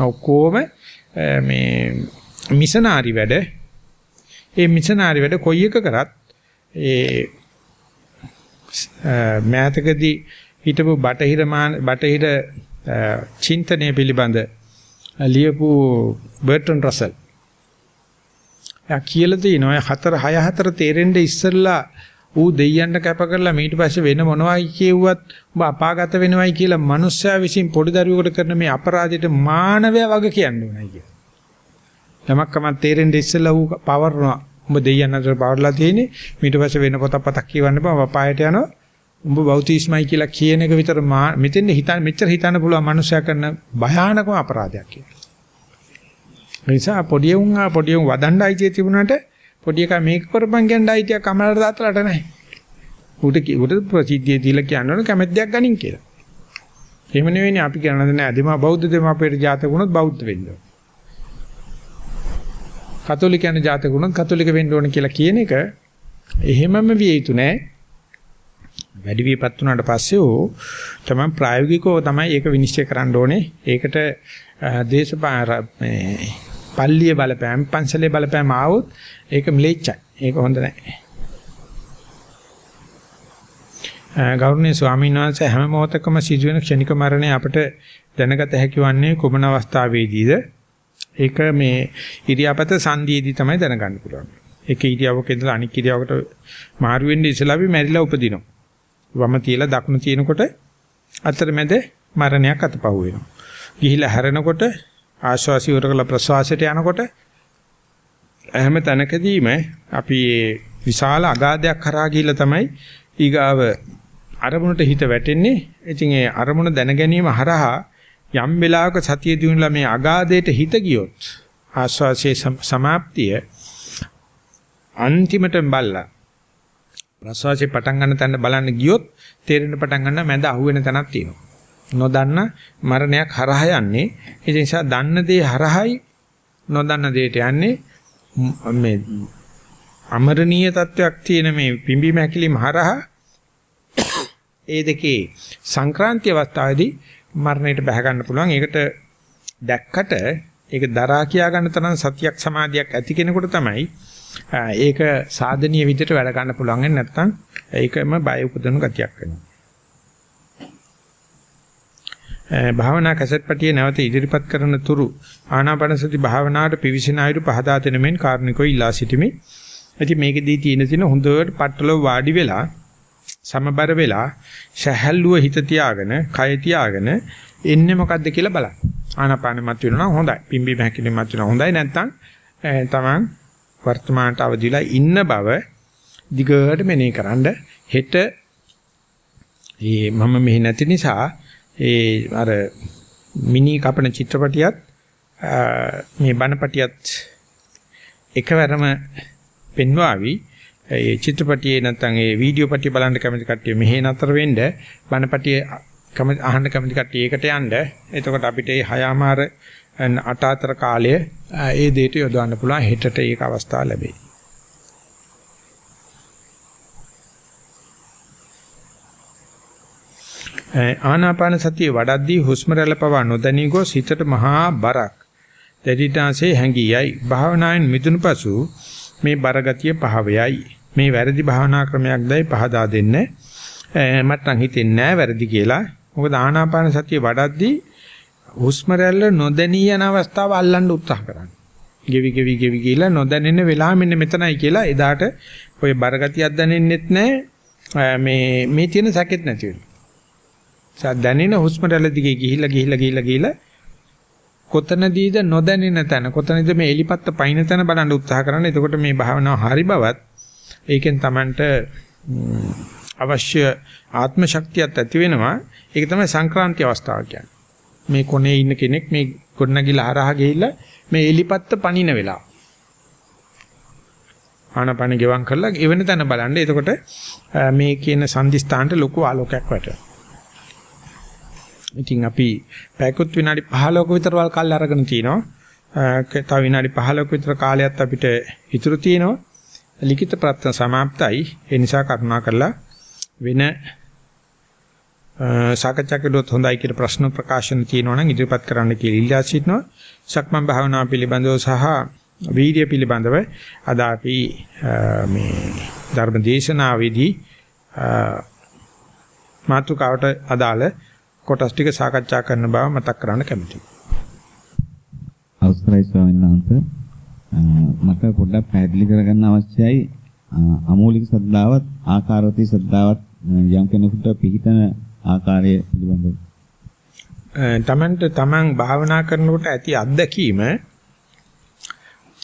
ඔක්කොම මේ මිෂනාරි වැඩ ඒ මිෂනාරි වැඩ කොයි එක කරත් ඒ මෑතකදී හිටපු බටහිර බටහිර චින්තනය පිළිබඳ ලියපු බර්ටන් රසල් යා කියලා තිනවා හතර හය හතර තේරෙන්න ඉස්සෙල්ලා ඌ දෙයයන්ට කැප කරලා ඊට පස්සේ වෙන මොනවයි කියුවත් ඔබ අපාගත වෙනවයි කියලා මනුස්සයා විසින් පොඩි දරුවෙකුට කරන මේ අපරාධයට මානවයා වගේ කියන්න ඕනයි කියලා. යමක්කම තේරෙන්න ඉස්සෙල්ලා ඌ පවර්නවා. උඹ දෙයයන් අතර පවර්ලා තියෙන්නේ. ඊට පස්සේ වෙන පොතක් පතක් කියවන්න බෑ. වපායට යනවා. උඹ බෞතිස්මයි කියලා කියන එක විතර මෙතෙන් හිතන්න මෙච්චර හිතන්න පුළුවන් මනුස්සයා කරන භයානකම අපරාධයක් කියලා. ඒ නිසා පොඩි උන් පොඩි උන් වදණ්ඩ අයිතිය තිබුණාට පොඩි එකා මේක කරපන් කියන අයිතිය කමලට දාතලට නැහැ. උට උට ප්‍රසිද්ධිය දීලා කියනවනේ කැමැත්තක් ගනින් කියලා. එහෙම නෙවෙයිනේ අපි කියනද නෑ දෙමා බෞද්ධ දෙමා අපේට ජාතක වුණොත් බෞද්ධ වෙන්න ඕන. කතෝලිකයන් ජාතක වුණොත් කතෝලික වෙන්න ඕන කියලා කියන එක එහෙමම විය යුතු නෑ. වැඩි වියපත් වුණාට පස්සේ ඕ තමයි ප්‍රායෝගිකව තමයි ඒක විනිශ්චය කරන්න ඕනේ. ඒකට දේශපාලන මේ පල්ලිය බලපෑම් පන්සලේ බලපෑම් ආවොත් ඒක මිලෙච්චයි. ඒක හොඳ නැහැ. ගෞරවනීය ස්වාමීන් වහන්සේ හැම මොහොතකම සිදුවෙන ක්ෂණික මරණය අපට දැනගත හැකි වන්නේ කුමන අවස්ථාවේදීද? ඒක මේ ඉරියාපත සංදීයේදී තමයි දැනගන්න පුළුවන්. එක ඉරියාවක ඉඳලා අනික් ඉරියාවකට මාරු වෙන්නේ ඉස්සලා අපි මැරිලා උපදිනවා. වම තියලා දකුණ තියනකොට අතරමැද මරණයක් අතපහුව වෙනවා. ගිහිලා හැරෙනකොට ආශ්වාසය උරකලා ප්‍රශ්වාසයට යනකොට හැම තැනකදීම අපි විශාල අගාධයක් කරා ගිහිල්ලා තමයි ඊගාව අරමුණට හිත වැටෙන්නේ. ඉතින් ඒ අරමුණ දැන ගැනීම හරහා යම් වෙලාවක සතිය දිනුලා මේ අගාධයට හිත ගියොත් ආශ්වාසයේ සමාප්තිය අන්තිමටම බල්ලා ප්‍රසවාසයේ පටන් ගන්න තැන බලන්න ගියොත් තේරෙන්න පටන් ගන්නවා මැද අහුවෙන තැනක් තියෙනවා. නොදන්න මරණයක් හරහා යන්නේ. ඒ නිසා දන්න දේ හරහායි නොදන්න දෙයට යන්නේ මේ අමරණීය තත්වයක් තියෙන මේ පිම්බීම හැකිලිම හරහා <coughs> ඒ දෙකේ සංක්‍රාන්ති අවස්ථාවේදී මරණයට බහ ගන්න පුළුවන්. ඒකට දැක්කට ඒක දරා කියා ගන්න තරම් සතියක් සමාධියක් ඇති කෙනෙකුට තමයි ඒක සාධනීය විදිහට වැඩ ගන්න පුළුවන් නැත්නම් ඒකම බය උපදවන ගතියක් වෙනවා. භාවනා කැසට් පටියේ නැවත ඉදිරිපත් කරන තුරු ආනාපානසති භාවනාවට පිවිසෙන අයුරු පහදා දෙන මෙන් කාර්නිකෝ ඉලා සිටිමි. ඉතින් මේකෙදී තියෙන තියෙන හොඳට පట్టල වාඩි වෙලා සමබර වෙලා සහැල්ලුව හිත තියාගෙන කය තියාගෙන එන්නේ මොකද්ද කියලා බලන්න. ආනාපානෙ මත වෙනවා නම් හොඳයි. පිම්බි මහැකිලි මත වෙනවා හොඳයි නැත්නම් තමන් වර්තමානට අවදිලා ඉන්න බව දිගට මෙනෙහි කරන්න හෙට ඒ මම මෙහි නැති නිසා ඒ අර මිනි කපන චිත්‍රපටියත් මේ බණපටියත් එකවරම පෙන්වාවි. ඒ චිත්‍රපටියේ නැත්නම් ඒ වීඩියෝ පටිය බලන්න කැමති කට්ටිය මෙහෙ නතර වෙන්න බණපටිය කැමති අහන්න කැමති කට්ටිය ඒකට යන්න. එතකොට අපිට මේ හයාමාර අට අතර කාලය ඒ දෙයට යොදවන්න පුළුවන්. හෙටට ඒක අවස්ථාව ලැබෙයි. ආනාපාන සතිය වඩද්දී හුස්ම රැල්ල පවා නොදැනී ගොස් හිතට මහා බරක්. දැඩිටාසේ හැඟියයි. භාවනාවෙන් මිදුණු පසු මේ බරගතිය පහවයයි. මේ වැරදි භාවනා ක්‍රමයක් දැයි පහදා දෙන්න. මට නම් හිතෙන්නේ නැහැ වැරදි කියලා. මොකද ආනාපාන සතිය වඩද්දී හුස්ම රැල්ල නොදැනී යන අවස්ථාව අල්ලන්න උත්සාහ කරන්නේ ගෙවි ගෙවි ගෙවි කියලා නොදැනෙන වෙලාව මෙන්න මෙතනයි කියලා එදාට ඔය බරගතියක් දැනෙන්නෙත් නැහැ මේ මේ තියෙන සැකෙත් නැති වෙනවා දැනෙන හුස්ම රැල්ල දිගේ ගිහිල්ලා ගිහිල්ලා ගිහිල්ලා ගිහිල්ලා කොතනදීද නොදැනෙන තැන කොතනද මේ එලිපත්ත පයින් තැන බලන්න උත්සාහ කරන්න. එතකොට මේ භාවනාව හරි බවත් ඒකෙන් Tamanට අවශ්‍ය ආත්ම ශක්තියක් ඇති වෙනවා. ඒක තමයි සංක්‍රාන්ති අවස්ථාව කියන්නේ. මේ කොනේ ඉන්න කෙනෙක් මේ ගොඩනගිලා හරහා ගිහිල්ලා මේ එලිපත්ත පනින වෙලාව. ආනපන ගෙවම් කරලා එවන තැන බලන්න. එතකොට මේ කියන සංදිස්ථානට ලොකු ආලෝකයක් වැටෙනවා. ඉතින් අපි පැයකුත් විනාඩි 15ක විතර වල් කල් අරගෙන තිනවා. තව විනාඩි 15ක විතර කාලයක් අපිට ඉතුරු තියෙනවා. ලිඛිත ප්‍රශ්න સમાප්තයි. ඒ නිසා කරුණා කරලා වෙන සාකච්ඡා කළොත් හොඳයි කියලා ප්‍රශ්න ප්‍රකාශන තියෙනවා නම් ඉදිරිපත් කරන්න කියලා ඉල්ලා සිටිනවා. සක්මන් භාවනාව පිළිබඳව සහ වීර්ය පිළිබඳව අද අපි මේ ධර්ම දේශනාවේදී මාතුකාවට අදාළ කොටස් ටික සාකච්ඡා කරන බව මතක් කරන්න කැමතියි. අවසරයි ස්වාමීන් වහන්සේ. මට පොඩ්ඩක් පැහැදිලි කරගන්න අවශ්‍යයි අමූලික සද්ධාවත් ආකාරවතී සද්ධාවත් යම් කෙනෙකුට පිළිතන ආකාරය පිළිබඳව. තමන්ට තමන් භාවනා කරනකොට ඇති අත්දැකීම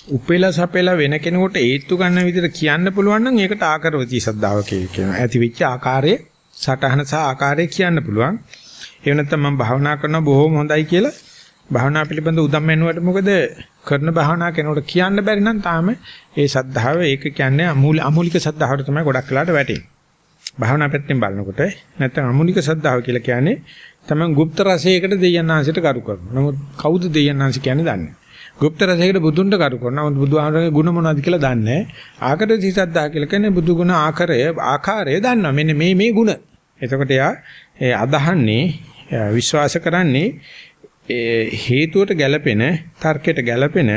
උපෙලා සපෙලා වෙන කෙනෙකුට ඒත්තු ගන්න විදිහට කියන්න පුළුවන් නම් ඒකට ආකාරවතී සද්ධාව කියනවා. ඇති වෙච්ච ආකාරයේ සටහන සහ ආකාරය කියන්න පුළුවන්. ඒ නැත්නම් මම භාවනා කරනවා බොහොම හොඳයි කියලා භාවනා පිළිබඳ උදම් වෙනුවට මොකද කරන භාවනා කෙනෙකුට කියන්න බැරි නම් තාම ඒ සද්ධාව ඒක කියන්නේ අමූල අමූලික සද්ධාවට තමයි ගොඩක් වෙලාට වැටෙන්නේ. භාවනා පැත්තෙන් බලනකොට නැත්නම් අමූලික සද්ධාව කියලා කියන්නේ තමයි গুপ্ত රසයකට දෙයයන්ාංශයට කරු කරනවා. නමුත් කවුද දෙයයන්ාංශ කියන්නේ දන්නේ গুপ্ত රසයකට බුදුන්ට කරු කරනවා. නමුත් බුදුහාමරගේ ගුණ මොනවද කියලා දන්නේ නැහැ. ආකර සීසද්දා කියලා කියන්නේ බුදු ගුණ ආකාරය ආකාරය දන්නවා. මෙන්න මේ මේ ගුණ. එතකොට එයා අදහන්නේ විශ්වාස කරන්නේ හේතුවට ගැළපෙන තර්කයට ගැළපෙන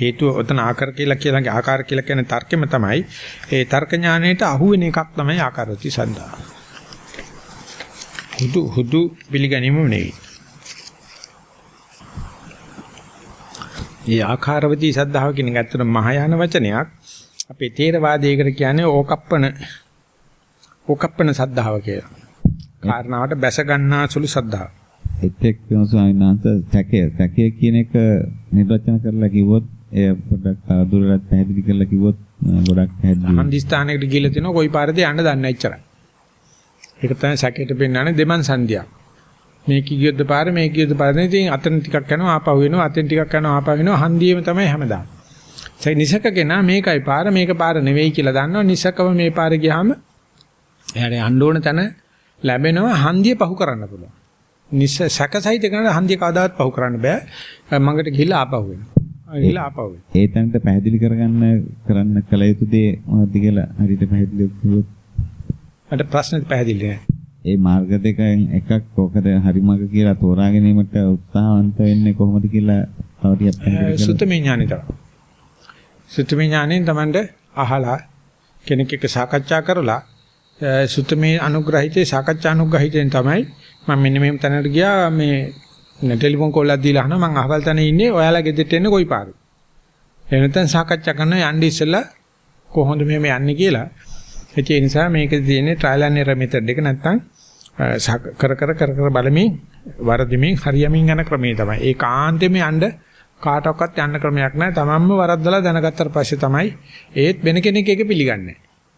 හේතුව උතන ආකාර කියලා කියලාගේ ආකාර කියලා කියන තර්කෙම තමයි ඒ තර්ක ඥාණයට අහු වෙන එකක් තමයි ආකාරති සන්දා. හුදු හුදු පිළිගැනීම නෙවෙයි. මේ ආකාරවදී සද්ධාව කියන එක ඇත්තට මහායාන වචනයක්. අපේ තේරවාදයකට කියන්නේ ඕකප්පන ඕකප්පන සද්ධාව කියලා. කාරණාවට බැස ගන්නා සුළු සද්ධාව. එතෙක් වෙන ස්වාමීන් වහන්සේ සැකය සැකය කියන එක නිර්වචන කරලා කිව්වොත් එය පොඩ්ඩක් දුරට පැහැදිලි කරලා කිව්වොත් ගොඩක් පැහැදිලි. හන්දිස්ථානයකට ගිහලා තිනවා කොයි පාරද යන්න දන්නේ නැච්චරයි. ඒක තමයි සැකයට පෙන්නන්නේ දෙමන් සංදියක්. මේ කිගියොත් පාර මේ කිගියොත් පාර නේ ඉතින් අතන ටිකක් යනවා ආපහු වෙනවා අතෙන් ටිකක් යනවා ආපහු වෙනවා හන්දියේම තමයි හැමදාම. ඒ නිසක කෙනා මේකයි පාර මේක පාර නෙවෙයි කියලා දන්නවා නිසකව මේ පාරේ ගියාම එයාට යන්න ඕන තැන ලැබෙනවා හන්දිය පහු කරන්න පුළුවන්. නිස සැකසහිත කෙනාට හන්දිය කවදාවත් පහු කරන්න බෑ. මඟට ගිහිල්ලා ආපහු වෙනවා. ගිහිල්ලා ආපහු. ඒ තැනට පැහැදිලි කරගන්න කරන්න කල යුතු දේ මොනවද කියලා හරියට පැහැදිලි වුණොත් මට ප්‍රශ්නේ පැහැදිලි. ඒ මාර්ග දෙකෙන් එකක් කොකද හරි මාර්ග කියලා තෝරා ගැනීමට උත්සාහවන්ත වෙන්නේ කොහොමද කියලා තව ටිකක් පැහැදිලි කරන්න. සුත්තමේ ඥානෙ තමයි. සුත්තමේ ඥානෙන් තමන්ට අහලා කෙනෙක් එක්ක සාකච්ඡා කරලා සුත්තමේ අනුග්‍රහිතේ සාකච්ඡා අනුග්‍රහිතෙන් තමයි මම මෙන්න මෙහෙම තැනකට ගියා මේ ටෙලිෆෝන් කෝල් එකක් දීලා අහනවා මම අහවල් තැන ඉන්නේ ඔයාලා ගෙදරට එන්නේ කොයි පාරද එහෙම නැත්නම් සාකච්ඡා කරන යන්න ඉස්සෙල්ලා කොහොමද මෙහෙම යන්නේ කියලා. ඒ නිසා මේක තියෙන්නේ ට්‍රයිල් ඇන්ඩ් එරර් මෙතඩ් එක නැත්නම් කර කර කර කර බලමින් වරදිමින් හරියමින් යන ක්‍රමය තමයි. ඒකාන්තෙම යන්න කාටවත් යන්න ක්‍රමයක් නැහැ. තමන්ම වරද්දලා දැනගත්තට පස්සේ තමයි ඒත් වෙන කෙනෙක් එක පිළිගන්නේ.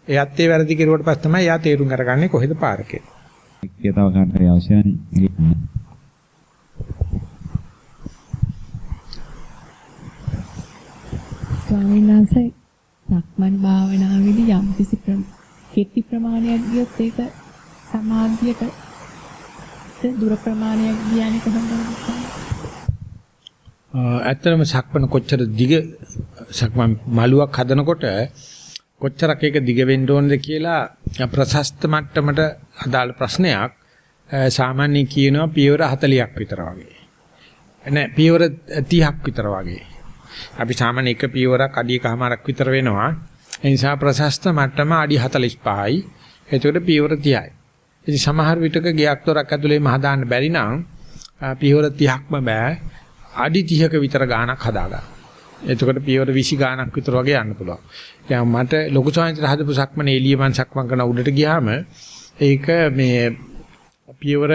එයත් ඒ වැරදි කෙරුවට පස්සේ තමයි එයා තේරුම් අරගන්නේ කොහෙද පාර කියලා. ඒක තව කාට හරි ස්වාමීන් වහන්සේ සක්මන් භාවනාවේදී යම් කිසි කෙටි ප්‍රමාණයක් ගියොත් ඒක සමාධියට දුර ප්‍රමාණයක් කියන්නේ කොහොමද? ඇත්තටම සක්මන කොච්චර දිග සක්මන් මලුවක් හදනකොට කොච්චරක් ඒක දිග වෙන්න ඕනද කියලා ප්‍රශස්ත මට්ටමට අදාළ ප්‍රශ්නයක් සාමාන්‍යයෙන් කියනවා පියවර 40ක් විතර වගේ. නෑ පියවර 30ක් විතර වගේ. අපි සාමාන්‍ය එක පියවරක් අඩියකමාරක් විතර වෙනවා. ඒ නිසා ප්‍රශස්ත මට්ටම අඩි 45යි. එතකොට පියවර 30යි. ඉතින් සමහර විටක ගයක් දොරක් ඇතුලේම හදාන්න බැරි නම් පියවර 30ක්ම බෑ. අඩි 30ක විතර ගාණක් හදාගන්න. එතකොට පියවර 20 ගාණක් විතර වගේ යන්න පුළුවන්. දැන් මට ලොකු සාහිත්‍ය හදපු සක්මනේ එළිය මං සක්මන් කරන උඩට ගියාම ඒක මේ පියවර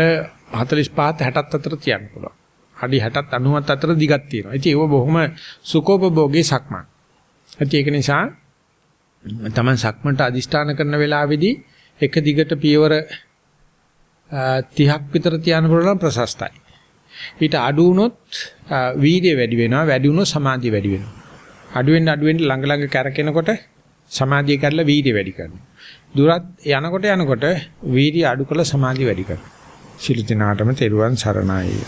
45 60ත් අතර තියන්න පුළුවන්. අඩි 60ත් 90ත් අතර දිගක් තියෙනවා. ඉතින් ඒව බොහොම සුකෝපභෝගී සක්මන්. ඒක නිසා තමන් සක්මන්ට අදිෂ්ඨාන කරන වෙලාවේදී එක දිගට පියවර 30ක් විතර තියන්න පුළුවන් ප්‍රශස්තයි. ඊට අඩු වුණොත් වීර්ය වැඩි වෙනවා වැඩි වුණොත් සමාධිය වැඩි වෙනවා අඩු වෙන්න අඩු වෙන්න ළඟ ළඟ කරකිනකොට සමාධිය කරලා වීර්ය වැඩි කරනවා දුරත් යනකොට යනකොට වීර්ය අඩු කරලා සමාධිය වැඩි කරනවා සිළු දිනාටම තෙරුවන් සරණයි